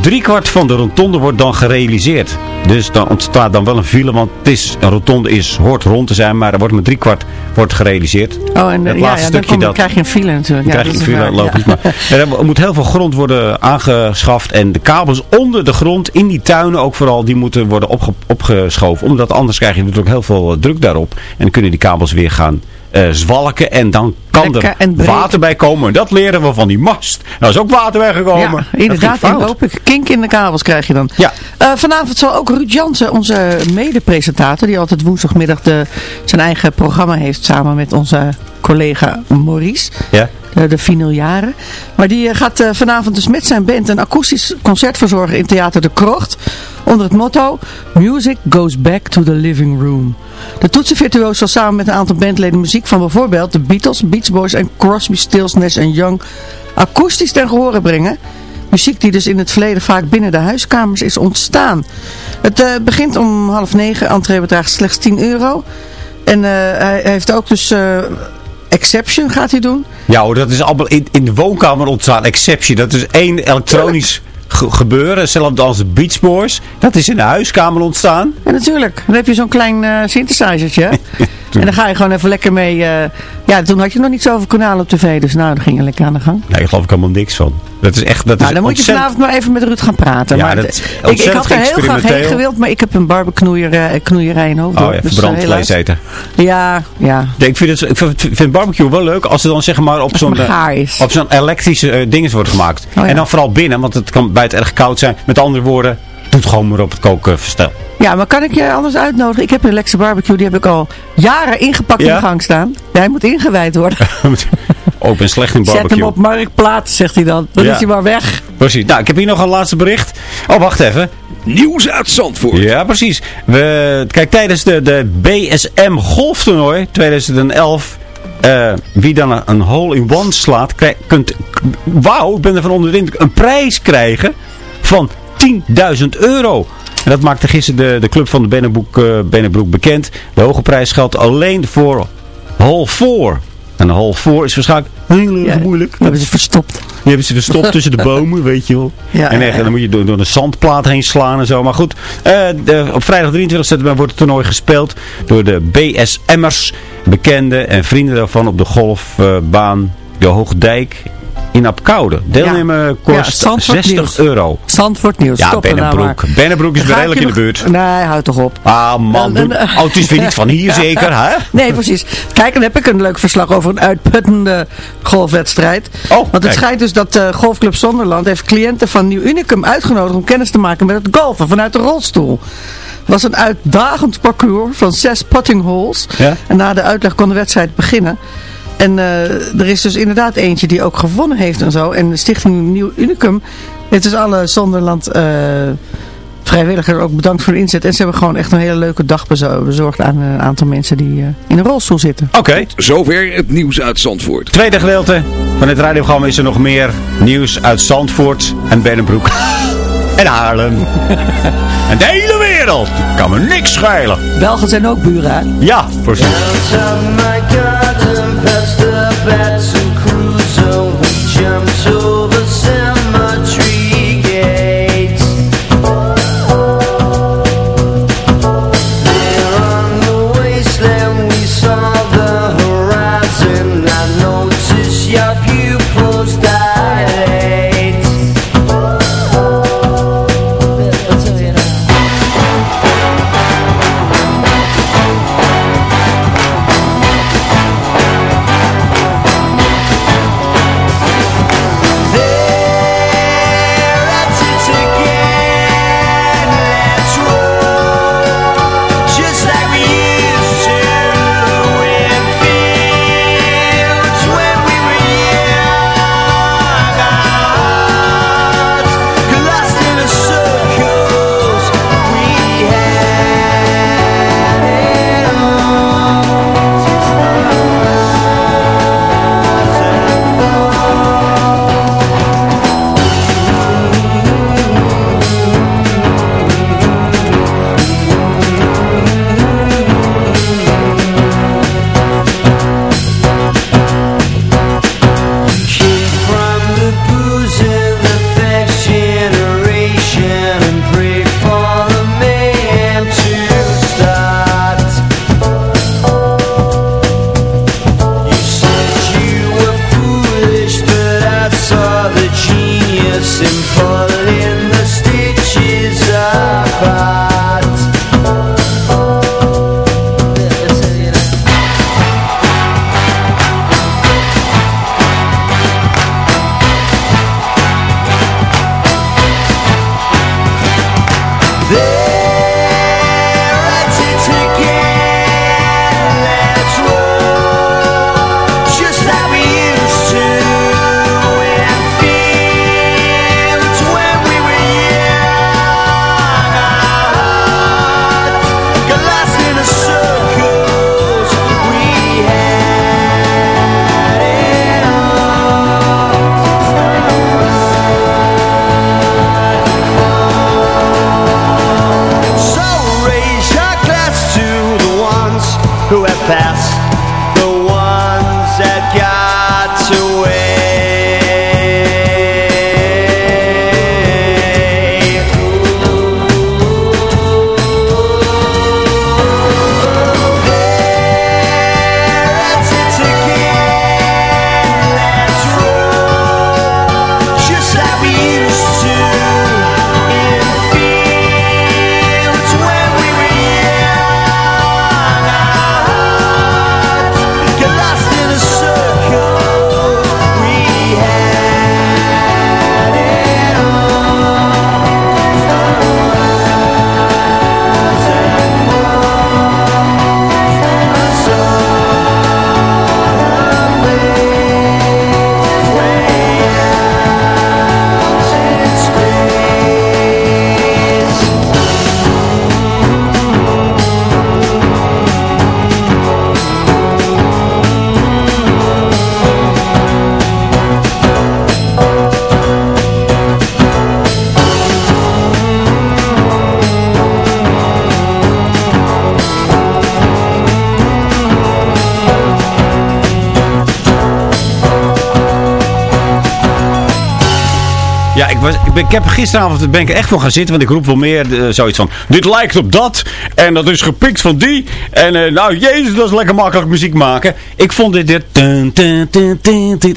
driekwart van de rotonde wordt dan gerealiseerd. Dus dan ontstaat dan wel een file. Want het is, een rotonde is, hoort rond te zijn. Maar er wordt met driekwart wordt gerealiseerd. Oh, en Het ja, laatste ja, dan stukje kom, dat- krijg je een file natuurlijk. Ja, krijg je een file, logisch. Maar er moet heel veel grond worden aangeschaft. En de kabels onder de grond, in die tuinen ook vooral, die moeten worden opge- opgeschoven. Omdat anders krijg je natuurlijk heel veel eh, druk daarop. En dan kunnen die kabels weer gaan eh, zwalken. En dan kan Lekker er water bij komen. En dat leren we van die mast. Nou is ook water weggekomen. Ja, inderdaad. En loop ik kink in de kabels krijg je dan. Ja. Eh, vanavond zal ook Ruud Jansen, onze mede-presentator, die altijd woensdagmiddag de, zijn eigen programma heeft samen met onze collega Maurice. Ja. De, de Vinyljaren. Maar die gaat vanavond dus met zijn band een akoestisch concert verzorgen in Theater de Krocht. Onder het motto Music goes back to the living room. De toetsenvirtuoos zal samen met een aantal bandleden muziek van bijvoorbeeld de Beatles, Beach Boys en Crosby, Stills, Nash Young akoestisch ten gehore brengen. Muziek die dus in het verleden vaak binnen de huiskamers is ontstaan. Het eh, begint om half negen. Entree bedraagt slechts 10 euro. En eh, hij heeft ook dus... eh, Exception gaat hij doen. Ja hoor, dat is allemaal in, in de woonkamer ontstaan. Exceptie. Dat is één elektronisch ge- gebeuren. Hetzelfde als de Beach Boys. Dat is in de huiskamer ontstaan. Ja, natuurlijk. Dan heb je zo'n klein eh synthesizertje. en dan ga je gewoon even lekker mee... eh, ja, toen had je nog niet zoveel kanalen op tv. Dus nou, dan ging je lekker aan de gang. Nee, daar geloof ik helemaal niks van. Dat is echt, dat Nou, is dan moet je vanavond maar even met Ruud gaan praten. Ja, maar dat ik, ik had er heel graag heen gewild, maar ik heb een barbecue knoeierij in Hoofddorp. Oh ja, dus, eh, vlees helaas. eten. Ja, ja. Nee, ik vind, het, ik vind, barbecue wel leuk als het dan zeg maar op zo'n eh, zo'n elektrische eh dinges wordt gemaakt. ja. En dan vooral binnen, want het kan buiten erg koud zijn. Met andere woorden, doe het gewoon maar op het kookverstel. Ja, maar kan ik je anders uitnodigen? Ik heb een Lexe Barbecue, die heb ik al jaren ingepakt in Ja? de gang staan. Jij moet ingewijd worden. oh, ik ben slecht in barbecue. Zet hem op marktplaats, zegt hij dan. Dan Ja. is hij maar weg. Precies. Nou, ik heb hier nog een laatste bericht. Oh, wacht even. Nieuws uit Zandvoort. Ja, precies. We, kijk, tijdens de, de BSM golftoernooi 2011... eh, wie dan een, een hole-in-one slaat, kunt... Wauw, ik ben er van onder de indruk. Een prijs krijgen van 10.000 euro. En dat maakte gisteren de, de club van de Bennebroek, eh, Bennebroek bekend. De hoge prijs geldt alleen voor hole 4. En de hole 4 is waarschijnlijk heel erg moeilijk. Die hebben ze verstopt. Die hebben ze verstopt tussen de bomen, weet je wel. Ja, en echt, dan moet je door, door een zandplaat heen slaan en zo. Maar goed, eh, de, op vrijdag 23 september wordt het toernooi gespeeld door de BSM'ers. Bekende en vrienden daarvan op de golfbaan de Hoogdijk in Apkoude. Deelnemen Ja, kost Zandvoort 60 nieuws. euro. Zandvoort nieuws. Ja, Stop er nou Bennebroek. is redelijk in de nog- buurt. Nee, houd toch op. Ah man, dan- oh, het is weer niet van hier zeker, hè? Nee, precies. Kijk, dan heb ik een leuk verslag over een uitputtende golfwedstrijd. Oh, Want het kijk. schijnt dus dat uh, Golfclub Zonderland heeft cliënten van Nieuw Unicum uitgenodigd om kennis te maken met het golfen vanuit de rolstoel. Het was een uitdagend parcours van zes putting holes. Ja? En na de uitleg kon de wedstrijd beginnen. En eh, er is dus inderdaad eentje die ook gewonnen heeft en zo. En de stichting Nieuw Unicum heeft dus alle Zonderland eh, vrijwilligers ook bedankt voor de inzet. En ze hebben gewoon echt een hele leuke dag bezo- bezorgd aan een aantal mensen die eh, in een rolstoel zitten. Oké. Zover het nieuws uit Zandvoort. Tweede gedeelte van het radioprogramma is er nog meer nieuws uit Zandvoort en Bennebroek. en Haarlem. en de hele wereld. Kan me niks schelen. Belgen zijn ook buren, hè? Ja, precies. better. Ik, heb gisteravond ben ik er echt voor gaan zitten, want ik roep wel meer eh, zoiets van, dit lijkt op dat, en dat is gepikt van die, en eh, nou, jezus, dat is lekker makkelijk muziek maken. Ik vond dit, dit,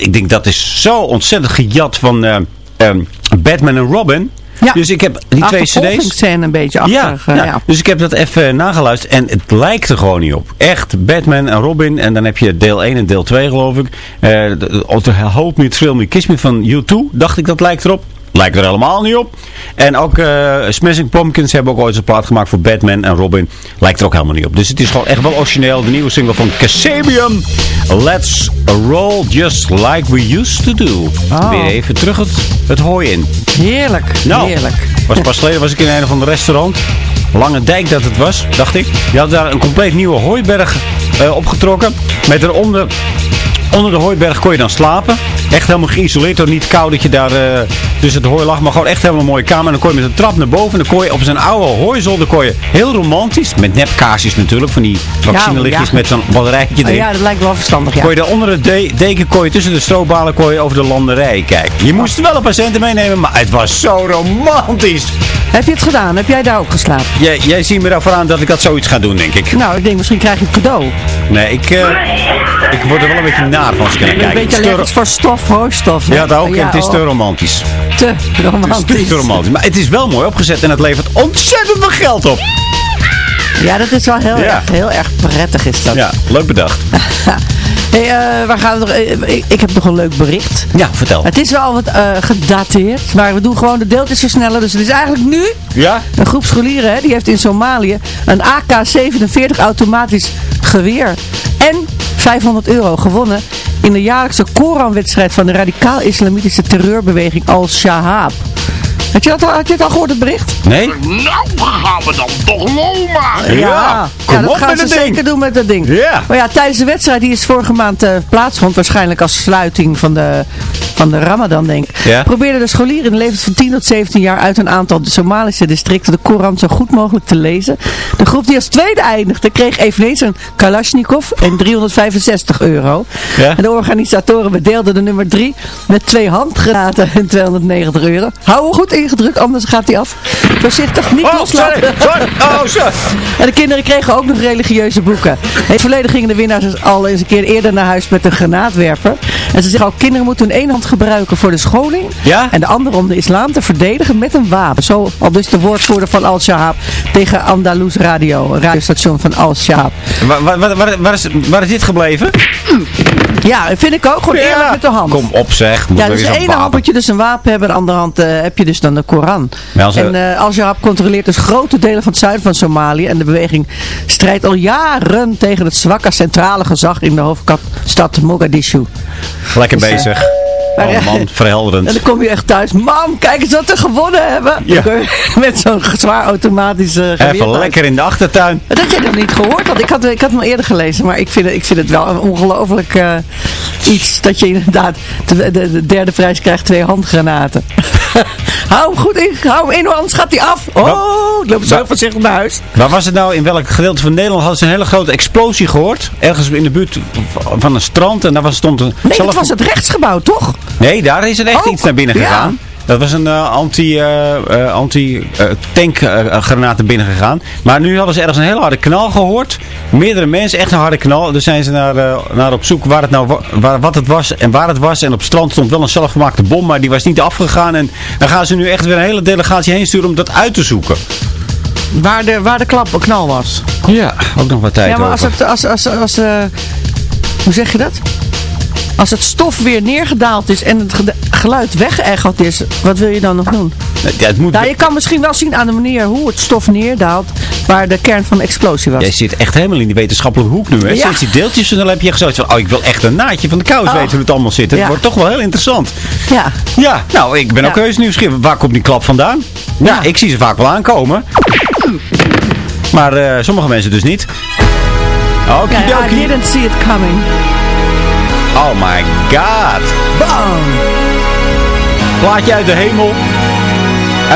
ik denk dat is zo ontzettend gejat van eh, ehm, Batman en Robin. Ja. Dus ik heb die twee cd's... Achtervolgingsscène een beetje achter. Ja, ja. ja. dus ik heb dat even nageluisterd en het lijkt er gewoon niet op. Echt, Batman en Robin en dan heb je deel 1 en deel 2 geloof ik. De Hope Me, Thrill Me, Kiss Me van U2, dacht ik dat lijkt erop. Lijkt er helemaal niet op. En ook eh Smashing Pumpkins hebben ook ooit een plaat gemaakt voor Batman en Robin. Lijkt er ook helemaal niet op. Dus het is gewoon echt wel origineel. De nieuwe single van Kasabian. Let's roll just like we used to do. Oh. Weer even terug het, het hooi in. Heerlijk, Nou, heerlijk. was pas geleden was ik in een of ander restaurant. Lange Dijk dat het was, dacht ik. Die had daar een compleet nieuwe hooiberg eh, opgetrokken. Met eronder, onder de hooiberg kon je dan slapen. Echt helemaal geïsoleerd, door niet koud dat je daar eh, tussen het hooi lag. Maar gewoon echt helemaal een mooie kamer. En dan kon je met een trap naar boven. En dan kon je op zijn oude hooizolder kon je heel romantisch. Met nepkaarsjes natuurlijk, van die vaccinelichtjes ja. met zo'n batterijtje Oh ja, dat lijkt wel verstandig, ja. Kon je daar onder de de deken, kon je tussen de stroobalen, kon je over de landerij kijken. Je moest wel een patiënten meenemen, maar het was zo romantisch. Heb je het gedaan? Heb jij daar ook geslapen? Jij, jij ziet me ervoor aan dat ik dat zoiets ga doen, denk ik. Nou, ik denk misschien krijg je het cadeau. Nee, ik, eh, ik word er wel een beetje naar van als ik naar Een kijk. beetje is te allergisch voor stof, hooistof. hè? Ja, dat ook. en het is te oh, romantisch. te Het is romantisch. te romantisch. Maar het is wel mooi opgezet en het levert ontzettend veel geld op. Ja, dat is wel heel, Ja. erg, heel erg prettig is dat. Ja, leuk bedacht. Hey, eh, waar gaan we nog? eh, ik, ik heb nog een leuk bericht. Ja, vertel. Het is wel wat eh, gedateerd, maar we doen gewoon de deeltjes versnellen. Dus het is eigenlijk nu Ja? een groep scholieren, hè, die heeft in Somalië een AK-47 automatisch geweer en 500 euro gewonnen in de jaarlijkse Koranwedstrijd van de radicaal-islamitische terreurbeweging Al-Shahab. Had je, dat al, had je het al gehoord, het bericht? Nee? Nou, gaan we dan toch lopen. Ja, kom ja, dat op gaan met ze het ding. zeker doen met dat ding. Ja. Maar ja, tijdens de wedstrijd die is vorige maand eh, plaatsvond, waarschijnlijk als sluiting van de, van de Ramadan denk ik, Ja. probeerden de scholieren in de leeftijd van 10 tot 17 jaar uit een aantal Somalische districten de Koran zo goed mogelijk te lezen. Groep die als tweede eindigde kreeg eveneens een Kalashnikov en 365 euro. Ja. En de organisatoren bedeelden de nummer 3 met twee handgranaten en 290 euro. Hou hem goed ingedrukt, anders gaat hij af. Voorzichtig, niet Oh, loslaten. sorry, sorry. Oh, sorry. En de kinderen kregen ook nog religieuze boeken. In het verleden gingen de winnaars dus al eens een keer eerder naar huis met een granaatwerper. En ze zeggen ook, kinderen moeten hun één hand gebruiken voor de scholing. Ja? En de andere om de islam te verdedigen met een wapen. Zo al dus de woordvoerder van Al-Shahab tegen Andalus Radio, een radiostation van Al-Shahab. Waar, waar, waar, waar, waar is, waar is dit gebleven? Ja, vind ik ook. Gewoon eerlijk met de hand. Kom op zeg. Moet Ja, dus hand moet je dus een wapen hebben, de andere hand eh, heb je dus dan de Koran. Als, en eh, eh Al-Shahab controleert dus grote delen van het zuiden van Somalië. En de beweging strijdt al jaren tegen het zwakke centrale gezag in de hoofdstad Mogadishu. Lekker Dus, eh, bezig. Maar Oh man, En verhelderend. dan kom je echt thuis. Mam, kijk eens wat we gewonnen hebben. Ja. Met zo'n zwaar automatisch eh geweer Even lekker in de achtertuin. Dat heb je nog niet gehoord, want ik had, ik had hem al eerder gelezen. Maar ik vind, het- ik vind het wel een ongelooflijk eh, iets dat je inderdaad de, de, de derde prijs krijgt twee handgranaten. hou hem goed in, hou hem in, anders gaat hij af. Oh, ik loop zo voorzichtig naar huis. Waar was het nou? In welk gedeelte van Nederland hadden ze een hele grote explosie gehoord? Ergens in de buurt van een strand. En daar was, stond een... Nee, dat was het rechtsgebouw, toch? Nee, daar is er echt Oh, iets naar binnen ja. gegaan. Dat was een eh, anti, eh, eh, anti eh, tank eh, granaat naar binnen gegaan. Maar nu hadden ze ergens een hele harde knal gehoord. Meerdere mensen, echt een harde knal. Dus zijn ze naar, eh, naar op zoek waar het nou, wa- waar, wat het was en waar het was. En op het strand stond wel een zelfgemaakte bom, maar die was niet afgegaan. En dan gaan ze nu echt weer een hele delegatie heen sturen om dat uit te zoeken. Waar de, waar de klap knal was. Ja, ook nog wat tijd ja, maar als het, als, als, als, eh, hoe zeg je dat? Als het stof weer neergedaald is en het geluid weggeëchoed is, wat wil je dan nog doen? Ja, het moet... Nou, je kan misschien wel zien aan de manier hoe het stof neerdaalt, waar de kern van de explosie was. Jij zit echt helemaal in die wetenschappelijke hoek nu, hè? Ja. Sinds die deeltjes, en dan heb je zoiets van... Oh, ik wil echt een naadje van de kous Oh. weten hoe het allemaal zit. Het Ja. wordt toch wel heel interessant. Ja. Ja, nou, ik ben ook heus nieuwsgierig. Waar komt die klap vandaan? Ja, ik zie ze vaak wel aankomen. Maar eh, sommige mensen dus niet. Ja, I Okidoki. didn't see it coming. Oh my god. Bam! Plaatje uit de hemel.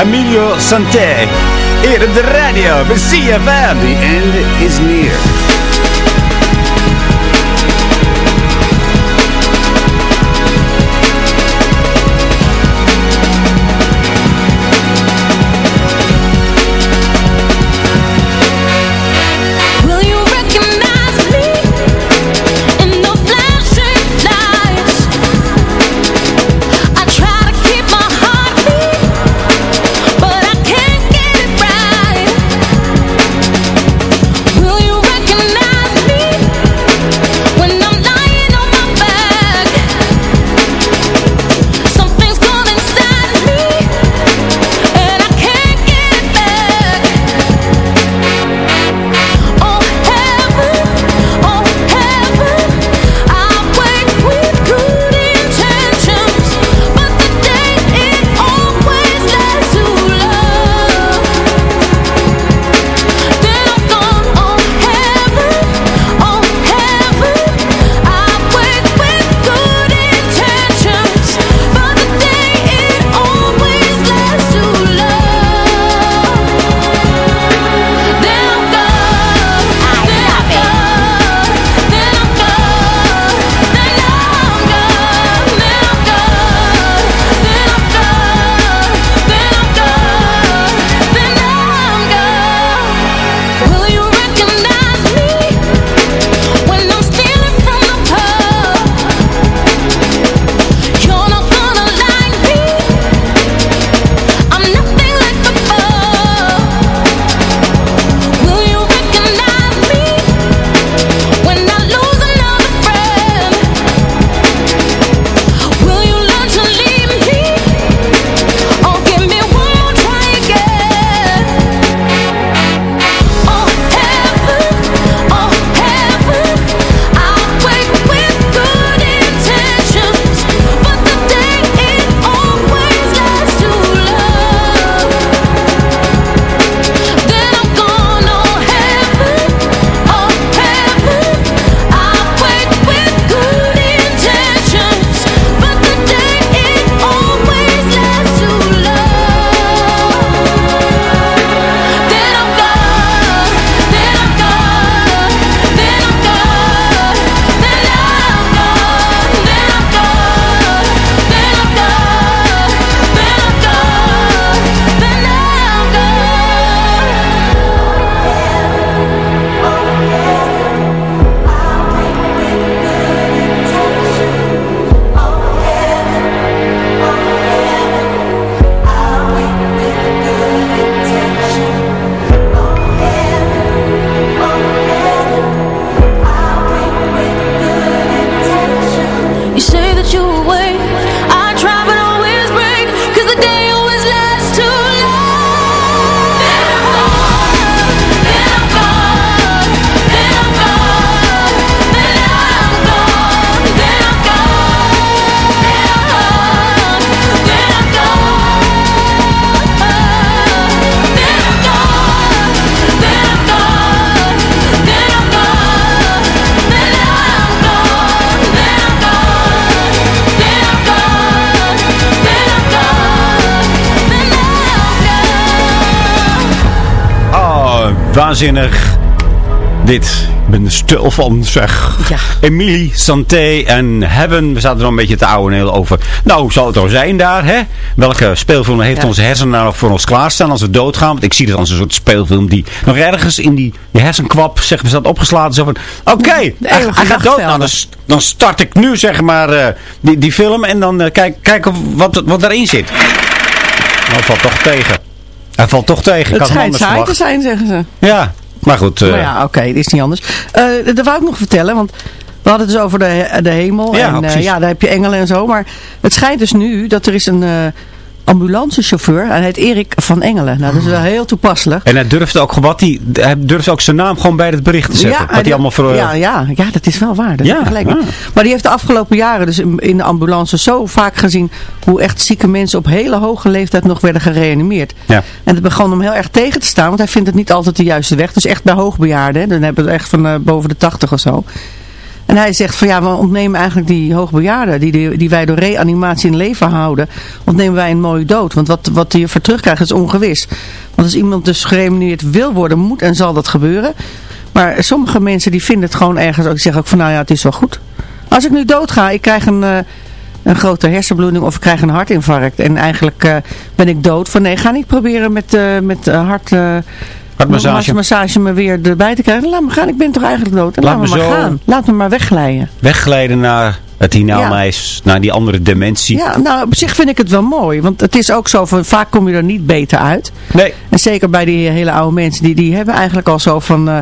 Emilio Santé. Hier op de radio bij CFM. The end is near. You say that you were Waanzinnig. Dit, ik ben de stil van, zeg. Ja. Emilie, Santé en Heaven. We zaten er een beetje te ouwe heel over. Nou, hoe zal het nou zijn daar, hè? Welke speelfilm heeft Ja. onze hersenen nou nog voor ons klaarstaan als we doodgaan? Want ik zie het als een soort speelfilm die nog ergens in die hersenkwap, zeg maar, staat opgeslagen. Zo van, oké, hij, de hij gaat dood. Nou, dan, dan start ik nu, zeg maar, eh, die, die film en dan eh, kijk, kijken wat, wat daarin zit. Nou, valt toch tegen. Hij valt toch tegen. Het schijnt saai te zijn, zeggen ze. Ja, maar goed. eh, Maar ja, oké, dit is niet anders. Eh dat wou ik nog vertellen, want we hadden het dus over de, de hemel. Ja, en eh, ja, daar heb je engelen en zo. Maar het schijnt dus nu dat er is een ambulancechauffeur. Hij heet Erik van Engelen. Nou, dat is wel heel toepasselijk. En hij durfde ook wat hij, hij durfde ook zijn naam gewoon bij het bericht te zetten. wat hij hij- allemaal voor. eh, ja, ja, ja, dat is wel waar. Dat Ja, gelijk. Maar die heeft de afgelopen jaren dus in, in de ambulance zo vaak gezien hoe echt zieke mensen op hele hoge leeftijd nog werden gereanimeerd. Ja. En het begon hem heel erg tegen te staan, want hij vindt het niet altijd de juiste weg. Dus echt bij hoogbejaarden, hè. dan hebben we het echt van eh, boven de 80 of zo. En hij zegt van ja, we ontnemen eigenlijk die hoogbejaarden die, die, wij door reanimatie in leven houden, ontnemen wij een mooie dood. Want wat, wat je voor terugkrijgt is ongewis. Want als iemand dus gereanimeerd wil worden, moet en zal dat gebeuren. Maar sommige mensen die vinden het gewoon ergens ook, die zeggen ook van nou ja, het is wel goed. Als ik nu doodga, ik krijg een, eh, een grote hersenbloeding of ik krijg een hartinfarct. En eigenlijk eh, ben ik dood. Van nee, ga niet proberen met, eh, met hart... Hartmassage. massage me weer erbij te krijgen. Laat me gaan, ik ben toch eigenlijk dood. En Laat laat, me me maar gaan. Laat me maar wegglijden. Wegglijden naar het hiernamaals, naar die andere dimensie. Ja, nou op zich vind ik het wel mooi. Want het is ook zo van, vaak kom je er niet beter uit. Nee. En zeker bij die hele oude mensen, die, die hebben eigenlijk al zo van... eh,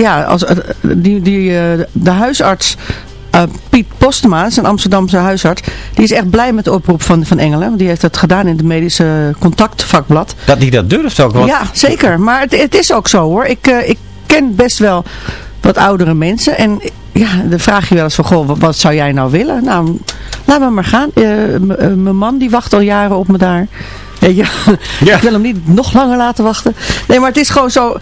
ja, als, eh, die, die, eh, de huisarts... eh, Piet Postema, een Amsterdamse huisarts. Die is echt blij met de oproep van, van Engelen. Want die heeft dat gedaan in het medische contactvakblad. Dat hij dat durft ook wel. Ja, zeker. Maar het, het is ook zo hoor. Ik, eh, ik ken best wel wat oudere mensen. En ja, dan vraag je wel eens van, goh, wat, wat zou jij nou willen? Nou, laat me maar gaan. Eh, Mijn man die wacht al jaren op me daar. Je, ik wil hem niet nog langer laten wachten. Nee, maar het is gewoon zo...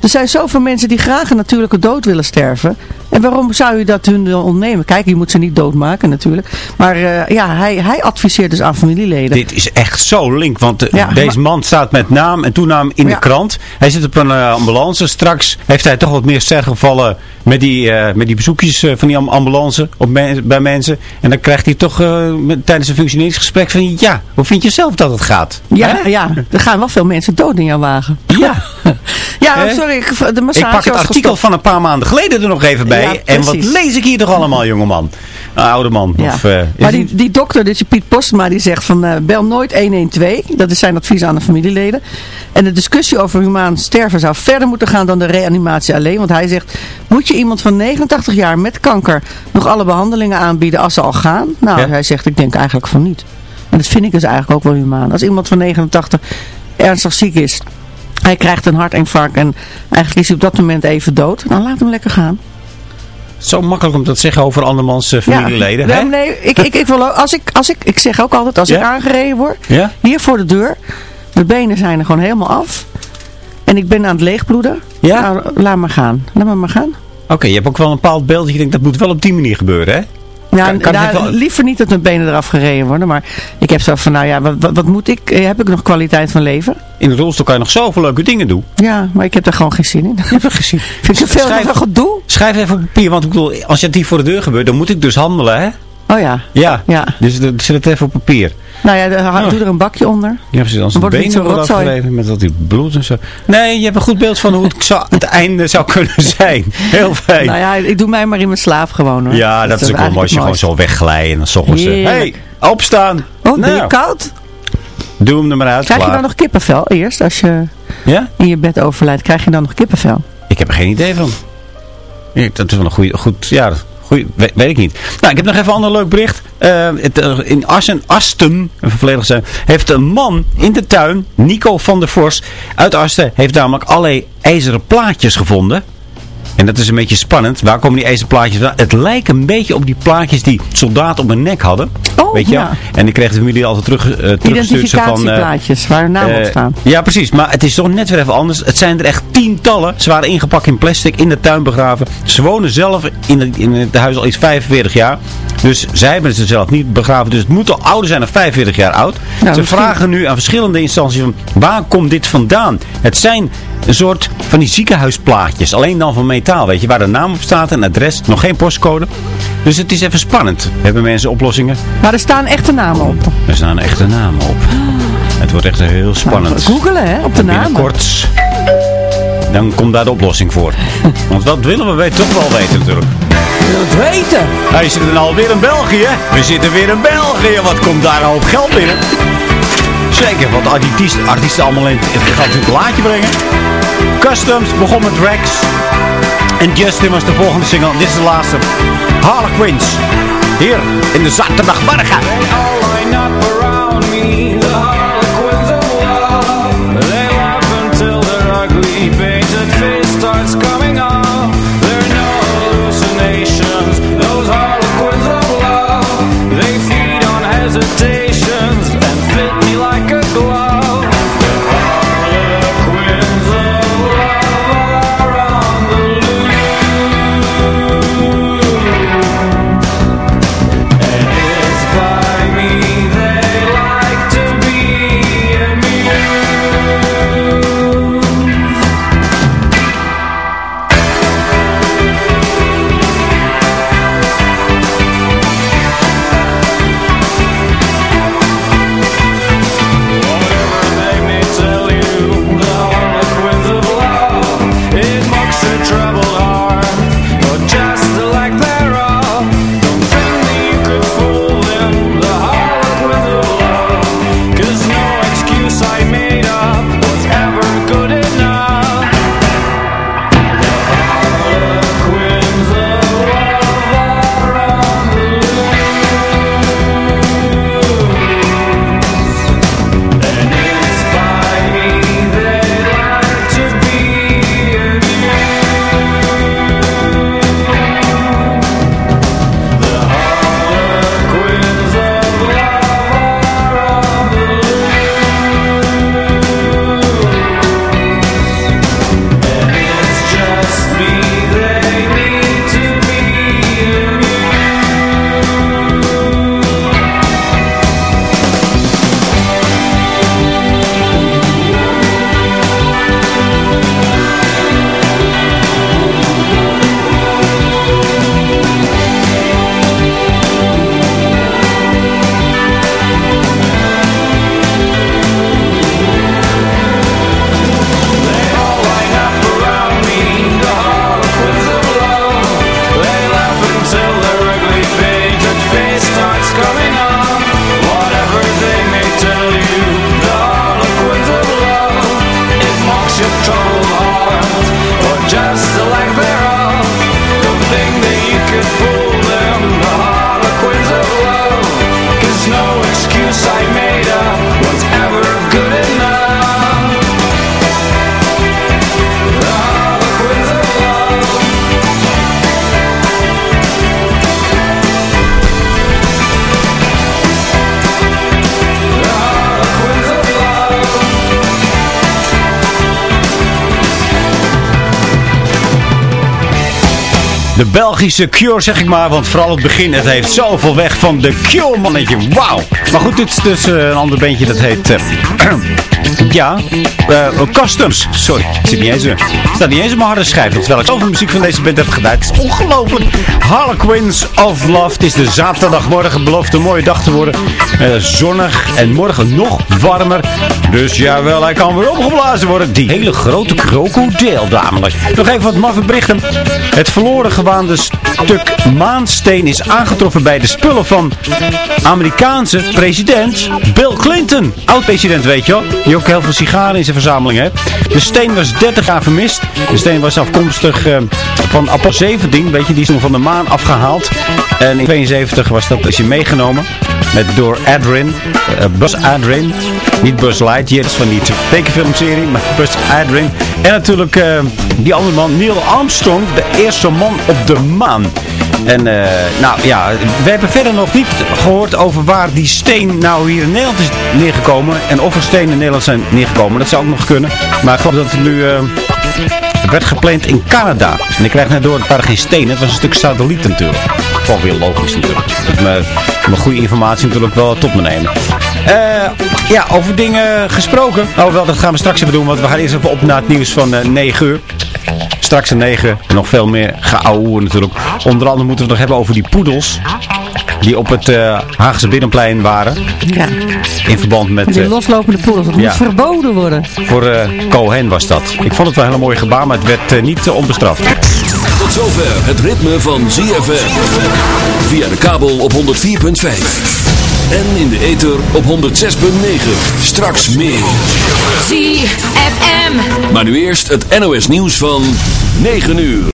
Er zijn zoveel mensen die graag een natuurlijke dood willen sterven. En waarom zou je dat hun dan ontnemen? Kijk, je moet ze niet doodmaken natuurlijk. Maar eh, ja, hij, hij adviseert dus aan familieleden. Dit is echt zo link, want eh, Ja, deze man staat met naam en toenaam in Ja. de krant. Hij zit op een eh, ambulance. Straks heeft hij toch wat meer sterfgevallen met die, met die bezoekjes van die am- ambulance op bij mensen. En dan krijgt hij toch met, tijdens een functioneringsgesprek van ja, hoe vind je zelf dat het gaat? Ja, ja, er gaan wel veel mensen dood in jouw wagen. Ja. Ja, Hè? sorry, ik- de massage Ik pak het artikel gestopt. van een paar maanden geleden er nog even bij. Ja, en wat lees ik hier toch allemaal, jongeman? Een oude man. Ja. Of, eh, maar die, die dokter, dus Piet Postma, die zegt van eh, bel nooit 112. Dat is zijn advies aan de familieleden. En de discussie over humaan sterven zou verder moeten gaan dan de reanimatie alleen. Want hij zegt, moet je iemand van 89 jaar met kanker nog alle behandelingen aanbieden als ze al gaan? Nou, Ja. hij zegt, ik denk eigenlijk van niet. En dat vind ik dus eigenlijk ook wel humaan. Als iemand van 89 ernstig ziek is, hij krijgt een hartinfarct en eigenlijk is hij op dat moment even dood. Dan laat hem lekker gaan. Zo makkelijk om dat te zeggen over andermans eh, familieleden. Ja, hè? nee, ik, ik, ik, wil ook, als ik, als ik, ik zeg ook altijd, als Ja? ik aangereden word, Ja? hier voor de deur, de benen zijn er gewoon helemaal af. En ik ben aan het leegbloeden. Ja? Nou, laat maar gaan. Laat me maar gaan. Oké, je hebt ook wel een bepaald beeld dat je denkt dat moet wel op die manier gebeuren, hè? Kan- kan nou, wel- liever niet dat mijn benen eraf gereden worden. Maar ik heb zo van, nou ja, wat, moet ik? Eh, Heb ik nog kwaliteit van leven? In de rolstoel kan je nog zoveel leuke dingen doen. Ja, maar ik heb er gewoon geen zin in. Je hebt er gezien. Vind ik veel Schrijf- gedoe? Schrijf even op papier, want ik bedoel, als het hier voor de deur gebeurt, dan moet ik dus handelen, hè? Oh ja. Ja. Ja. Dus dan zet het even op papier. Nou ja, de- Oh. doe er een bakje onder. Ja, precies. Dan wordt benen rotzooi. afgereden met dat die bloed en zo. Nee, je hebt een goed beeld van hoe het, zou, het einde zou kunnen zijn. Heel fijn. Nou ja, ik doe mij maar in mijn slaap gewoon hoor. ja, dat, is ook wel mooi als je gewoon zo wegglijdt en dan s ochtends... Heerlijk. hey, opstaan! Oh, ben je Nou, koud? doe hem er maar uit. Krijg je dan nog kippenvel eerst als je Ja? in je bed overlijdt? Krijg je dan nog kippenvel? Ik heb er geen idee van. Dat is wel een goede, goed, ja, goeie, weet, ik niet. Nou, ik heb nog even een ander leuk bericht. Eh, het, eh, in Assen, Asten, even volledig zijn, heeft een man in de tuin, Nico van der Vos, uit Asten, heeft namelijk allerlei ijzeren plaatjes gevonden. En dat is een beetje spannend. Waar komen die ijzeren plaatjes vandaan? Het lijkt een beetje op die plaatjes die soldaten op hun nek hadden. Oh, Weet je? ja. En die kreeg de familie altijd terug, eh teruggestuurd. van, Identificatieplaatjes waar een naam op eh, staan. Ja, precies. Maar het is toch net weer even anders. Het zijn er echt tientallen. Ze waren ingepakt in plastic, in de tuin begraven. Ze wonen zelf in het, in het huis al iets 45 jaar. Dus zij hebben ze zelf niet begraven. Dus het moet al ouder zijn dan 45 jaar oud. Nou, ze misschien- vragen nu aan verschillende instanties van waar komt dit vandaan? Het zijn een soort van die ziekenhuisplaatjes. Alleen dan van metaal, weet je, waar de naam op staat en adres. Nog geen postcode. Dus het is even spannend. Hebben mensen oplossingen? Maar er staan echte namen op. Er staan echte namen op. Het wordt echt heel spannend. Googelen hè, op de namen. Binnenkort. Dan komt daar de oplossing voor. Want dat willen we weten, toch wel weten natuurlijk. wil het weten. Hij zit er alweer in België. We zitten weer in België. Wat komt daar nou op geld binnen? Zeker, want artiesten, artiesten allemaal in het gaat natuurlijk een brengen. Customs begon met Rex. En Justin was de volgende single. Dit is de laatste. Harlequins. Hier in de zaterdagmorgen. Belgische Cure zeg ik maar, want vooral het begin, het heeft zoveel weg van de Cure mannetje. Wauw. Maar goed, dit is dus eh, een ander bandje dat heet... eh, ja, eh, Customs. Sorry, ik zit niet eens, eh, staat niet eens op mijn harde schijf. Terwijl ik muziek van deze band heb gedaan. Het is ongelooflijk. Harlequins of Love. Het is de zaterdagmorgen. Belooft een mooie dag te worden. Zonnig en morgen nog warmer. Dus jawel, hij kan weer opgeblazen worden. Die hele grote krokodil, dames. Nog even wat maffe berichten. Het verloren gewaande stuk maansteen is aangetroffen bij de spullen van Amerikaanse president Bill Clinton. Oud-president, weet je wel. Die ook heel veel sigaren in zijn verzameling heeft. De steen was 30 jaar vermist. De steen was afkomstig eh, van Apollo 17. Weet je, die is toen van de maan afgehaald. En in 72 was dat hij meegenomen. Met door Adrian, eh, Buzz Adrian. Niet Buzz Lightyear, is van die tekenfilmserie, maar Buzz Adrian. En natuurlijk eh, die andere man, Neil Armstrong, de eerste man op de maan. En eh, nou ja, we hebben verder nog niet gehoord over waar die steen nou hier in Nederland is neergekomen. En of er stenen in Nederland zijn neergekomen, dat zou ook nog kunnen. Maar ik geloof dat het nu... werd gepland in Canada. En ik krijg net door, het waren geen stenen, het was een stuk satelliet natuurlijk. Gewoon weer logisch natuurlijk. Me goede informatie natuurlijk wel tot me nemen. Eh, ja, over dingen gesproken. Oh, wel, dat gaan we straks even doen, want we gaan eerst even op naar het nieuws van eh 9 uur. Straks een 9, nog veel meer geouwe natuurlijk. Onder andere moeten we het nog hebben over die poedels. Die op het eh, Haagse Binnenplein waren. Ja. In verband met... Die eh, loslopende poedels. Dat ja. moet verboden worden. voor eh, Cohen was dat. Ik vond het wel een hele mooie gebaar, maar het werd niet onbestraft. Tot zover het ritme van ZFM. Via de kabel op 104.5. En in de ether op 106.9. Straks meer. ZFM. Maar nu eerst het NOS nieuws van 9 uur.